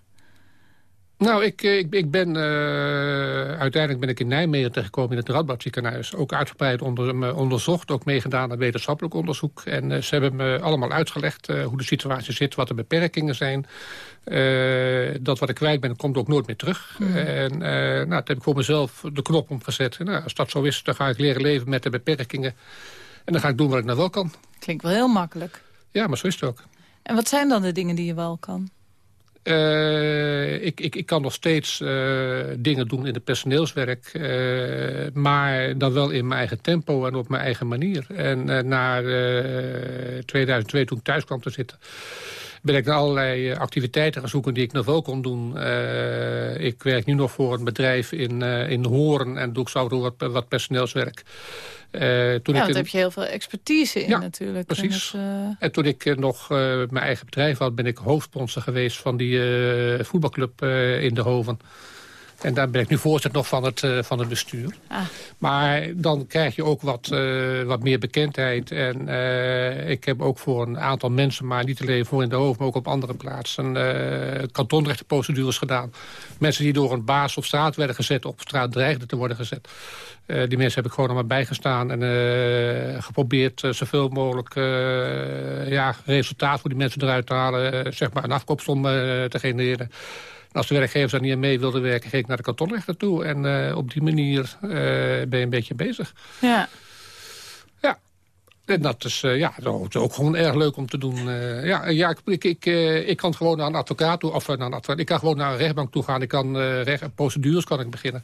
Nou, ik, eh, ik, ik ben, eh, uiteindelijk ben ik in Nijmegen terechtgekomen in het Radboudziekenhuis. Ook uitgebreid onder, onderzocht, ook meegedaan aan wetenschappelijk onderzoek. En eh, ze hebben me allemaal uitgelegd hoe de situatie zit, wat de beperkingen zijn. Dat wat ik kwijt ben, komt ook nooit meer terug. En eh, nou, toen heb ik voor mezelf de knop omgezet. En, nou, als dat zo is, dan ga ik leren leven met de beperkingen. En dan ga ik doen wat ik nou wel kan. Klinkt wel heel makkelijk. Ja, maar zo is het ook. En wat zijn dan de dingen die je wel kan? Eh, ik, ik, ik kan nog steeds eh, dingen doen in het personeelswerk. eh, maar dan wel in mijn eigen tempo en op mijn eigen manier. En na eh, 2002, toen ik thuis kwam te zitten... ben ik naar allerlei activiteiten gaan zoeken die ik nog wel kon doen. Ik werk nu nog voor een bedrijf in, eh, in Horen... en doe ik zo wat, wat personeelswerk. Eh, toen Ja, ik daar heb je heel veel expertise in Ja, natuurlijk. precies. En eh, en toen ik eh, nog mijn eigen bedrijf had... ben ik hoofdsponsor geweest van die voetbalclub in de Hoven. En daar ben ik nu voorzitter nog van het, eh, van het bestuur. ah, Maar dan krijg je ook wat, eh, wat meer bekendheid. En eh, ik heb ook voor een aantal mensen, maar niet alleen voor in de hoofd... maar ook op andere plaatsen, kantonrechtenprocedures gedaan. Mensen die door een baas op straat werden gezet... op straat dreigden te worden gezet. Die mensen heb ik gewoon allemaal bijgestaan... en geprobeerd zoveel mogelijk ja, resultaat voor die mensen eruit te halen. zeg maar een afkoopsom te genereren. En als de werkgevers daar niet aan mee wilden werken... ging ik naar de kantonrechter toe. En eh, op die manier eh, ben je een beetje bezig. ja. Ja. En dat is, uh, ja, dat is ook gewoon erg leuk om te doen. Ja, ja, ik, ik, ik kan gewoon naar een advocaat toe, of naar een advocaat. Ik kan gewoon naar een rechtbank toe gaan. Ik kan recht, procedures kan ik beginnen.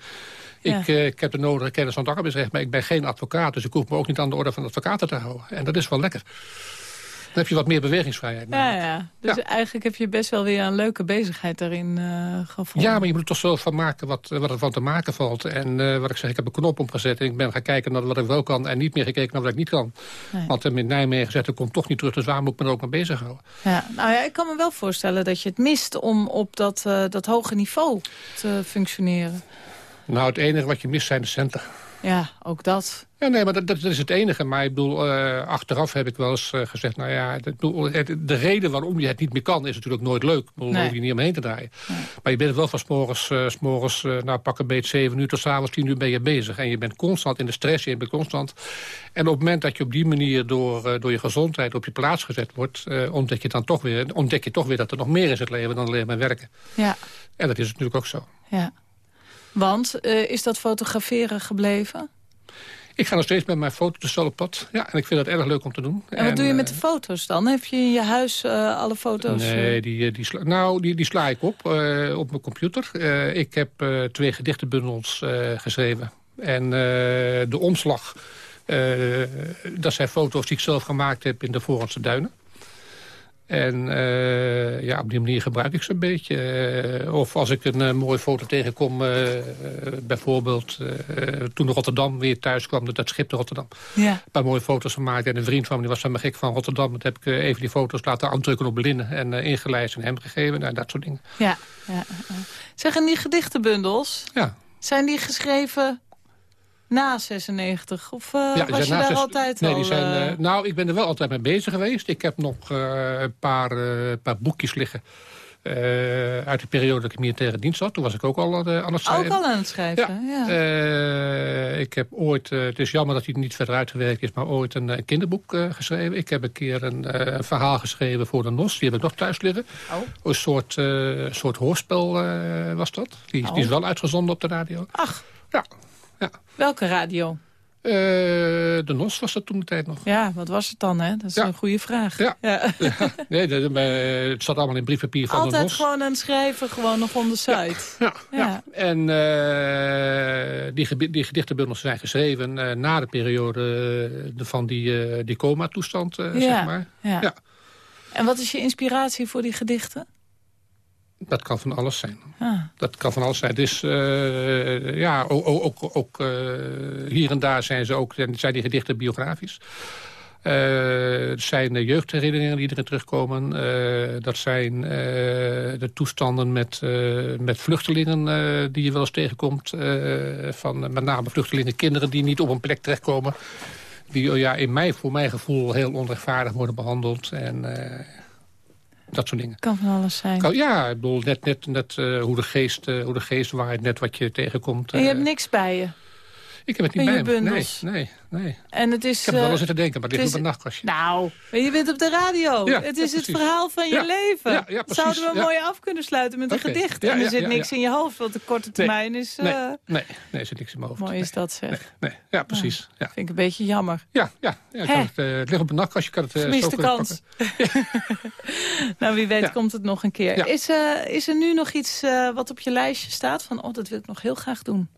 Ja. Ik, ik heb de nodige kennis van het arbeidsrecht, maar ik ben geen advocaat. Dus ik hoef me ook niet aan de orde van advocaten te houden. En dat is wel lekker. Dan heb je wat meer bewegingsvrijheid. Ja, ja. Dus eigenlijk heb je best wel weer een leuke bezigheid daarin uh, gevonden. Ja, maar je moet er toch zo van maken wat, wat er van te maken valt. En uh, wat ik zeg, ik heb een knop omgezet en ik ben gaan kijken naar wat ik wel kan... en niet meer gekeken naar wat ik niet kan. Nee. Want in Nijmegen gezet, dat komt toch niet terug, dus waar moet ik me er ook mee bezighouden? Ja, nou ja, ik kan me wel voorstellen dat je het mist om op dat, uh, dat hoge niveau te functioneren. Nou, het enige wat je mist zijn de centen. Ja, ook dat. Ja, nee, maar dat, dat is het enige. Maar ik bedoel, uh, achteraf heb ik wel eens uh, gezegd... nou ja, het, de reden waarom je het niet meer kan... is natuurlijk nooit leuk. Daar nee. hoef je niet omheen te draaien. Nee. Maar je bent wel van s'morgens, uh, s'morgens nou, pak een beetje zeven uur... tot s'avonds tien uur ben je bezig. En je bent constant in de stress, je bent constant... En op het moment dat je op die manier door, door je gezondheid op je plaats gezet wordt... ontdek, je dan toch weer, ontdek je toch weer dat er nog meer is in het leven dan alleen maar werken. Ja. En dat is natuurlijk ook zo. Ja. Want is dat fotograferen gebleven? Ik ga nog steeds met mijn fototoestel op pad. Ja, en ik vind dat erg leuk om te doen. En wat en, doe je met de foto's dan? Heb je in je huis uh, alle foto's? Nee, die, die, sla, nou, die, die sla ik op uh, op mijn computer. Uh, ik heb twee gedichtenbundels geschreven. En de omslag, dat zijn foto's die ik zelf gemaakt heb in de Voorlandse Duinen. En uh, ja, op die manier gebruik ik ze een beetje. Uh, of als ik een uh, mooie foto tegenkom, bijvoorbeeld toen Rotterdam weer thuis kwam, dat schip de Rotterdam. Ja. Een paar mooie foto's gemaakt. En een vriend van me die was me gek van Rotterdam. Dat heb ik even die foto's laten aandrukken op linnen en ingelijst en hem gegeven. Nou, dat soort dingen. Ja, ja. Zeggen die gedichtenbundels, ja. zijn die geschreven na 96? Of uh, ja, was je daar zes... altijd nee, al, die zijn, uh... Nou, ik ben er wel altijd mee bezig geweest. Ik heb nog een paar, paar boekjes liggen. uit de periode dat ik meer tegen dienst zat. Toen was ik ook al aan het schrijven. Ook al aan het schrijven, ja. ja. ik heb ooit, het is jammer dat hij niet verder uitgewerkt is... maar ooit een, een kinderboek geschreven. Ik heb een keer een, een, verhaal geschreven voor de NOS. Die heb ik nog thuis liggen. Oh. Een soort, soort hoorspel was dat. Die, oh. die is wel uitgezonden op de radio. Ach. Ja, ja. Welke radio? Uh, de NOS was dat toen de tijd nog. Ja, wat was het dan, hè? Dat is ja. een goede vraag. Ja. ja. Nee, de, de, het zat allemaal in briefpapier van Altijd de NOS. Altijd gewoon aan het schrijven, gewoon nog on the site. Ja, ja. En uh, die, die gedichtenbundels zijn geschreven uh, na de periode van die, die coma-toestand, zeg maar. Ja. En wat is je inspiratie voor die gedichten? Dat kan van alles zijn. Ah. Dat kan van alles zijn. Dus uh, ja, ook, ook, ook uh, hier en daar zijn, ze ook, zijn die gedichten biografisch. Uh, het zijn de jeugdherinneringen die erin terugkomen. dat zijn de toestanden met, met vluchtelingen die je wel eens tegenkomt. van met name vluchtelingen, kinderen die niet op een plek terechtkomen. Die ja, in mij, voor mijn gevoel heel onrechtvaardig worden behandeld. En dat soort dingen. Kan van alles zijn. Kan, ja, ik bedoel, net, net, net uh, hoe, de geest, uh, hoe de geest waait, net wat je tegenkomt. En je hebt niks bij je? Ik heb het niet bij me. Nee, nee, nee. En het is, ik heb er wel eens zitten denken, maar dit is op een nachtkastje. Nou, je bent op de radio. Ja, het is ja, het verhaal van je leven. Ja, ja, precies, Zouden we mooi af kunnen sluiten met een okay. gedicht. en er zit niks in je hoofd, want de korte termijn nee, is... Uh... Nee, nee, nee, er zit niks in mijn hoofd. Mooi is dat, zeg. Nee. Ja, precies. Ja. Vind ik een beetje jammer. Ja, ja, ja kan het, uh, het ligt op een nachtkastje. Kan het, uh, Gemiste kans. nou, wie weet komt het nog een keer. Is, is er nu nog iets wat op je lijstje staat? Van, oh, dat wil ik nog heel graag doen.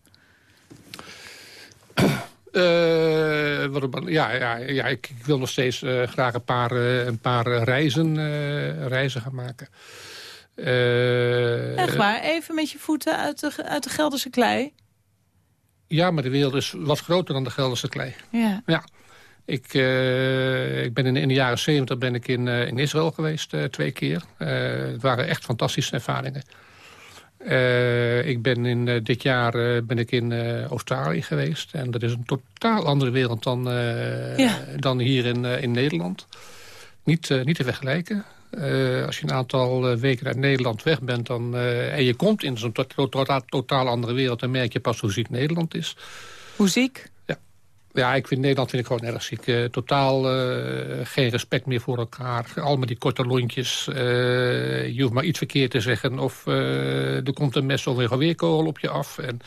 Uh, wat, ja, ja, ja ik, ik, wil nog steeds uh, graag een paar, uh, een paar reizen, reizen gaan maken. Echt waar? Even met je voeten uit de, uit de Gelderse klei? Ja, maar de wereld is wat groter dan de Gelderse klei. Ja. ja. Ik, ik ben in, in, de jaren zeventig ben ik in, in Israël geweest twee keer. het waren echt fantastische ervaringen. Uh, ik ben in, uh, dit jaar uh, ben ik in Australië geweest. En dat is een totaal andere wereld dan, ja. dan hier in, in Nederland. Niet, niet te vergelijken. als je een aantal weken uit Nederland weg bent... Dan, en je komt in zo'n to to to totaal andere wereld... dan merk je pas hoe ziek Nederland is. Hoe ziek? Ja. Ik vind Nederland vind ik gewoon erg ziek. Uh, totaal uh, geen respect meer voor elkaar. Allemaal die korte lontjes. Uh, je hoeft maar iets verkeerd te zeggen. Of er komt een mes of een geweerkogel op je af. En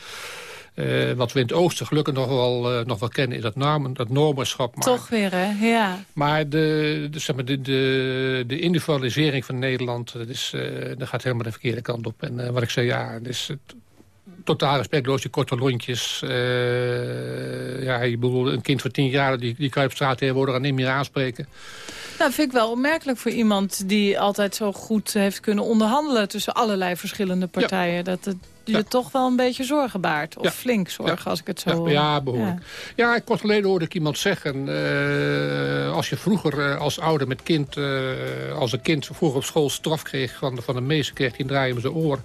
Uh, wat we in het oosten gelukkig nog wel, uh, nog wel kennen... is dat, normen, dat normerschap. Maar, Toch weer, hè? Ja. Maar de, de, zeg maar, de, de, de individualisering van Nederland... Dat, is, dat gaat helemaal de verkeerde kant op. En wat ik zei, ja, het is totaal respectloos, die korte lontjes. ja, je bedoelt, een kind van tien jaar... die, die kan je op straat tegenwoordig niet meer aanspreken. Nou, vind ik wel opmerkelijk voor iemand die altijd zo goed heeft kunnen onderhandelen... tussen allerlei verschillende partijen. Dat het je toch wel een beetje zorgen baart. Of flink zorgen, als ik het zo... Ja, behoorlijk. Ja, kort geleden hoorde ik iemand zeggen... Uh, als je vroeger uh, als ouder met kind... Uh, als een kind vroeger op school straf kreeg van de, van de meester... kreeg hij een draai om zijn oor.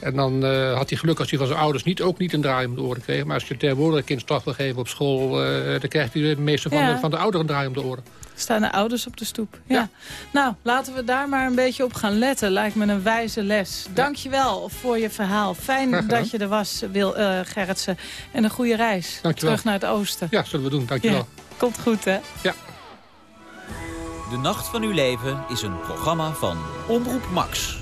En dan uh, had hij geluk als hij van zijn ouders niet, ook niet een draai om de oren kreeg. Maar als je tegenwoordig een kind straf wil geven op school... Uh, dan krijgt hij de meeste van, de, van de ouderen een draai om de oren. Staan de ouders op de stoep. Ja. Nou, laten we daar maar een beetje op gaan letten. Lijkt me een wijze les. Dank je wel voor je verhaal. Fijn dat je er was, Wil, uh, Gerritsen. En een goede reis. Dank je Terug naar het oosten. Ja, zullen we doen. Dank je wel. Komt goed, hè? Ja. De Nacht van uw leven is een programma van Omroep Max.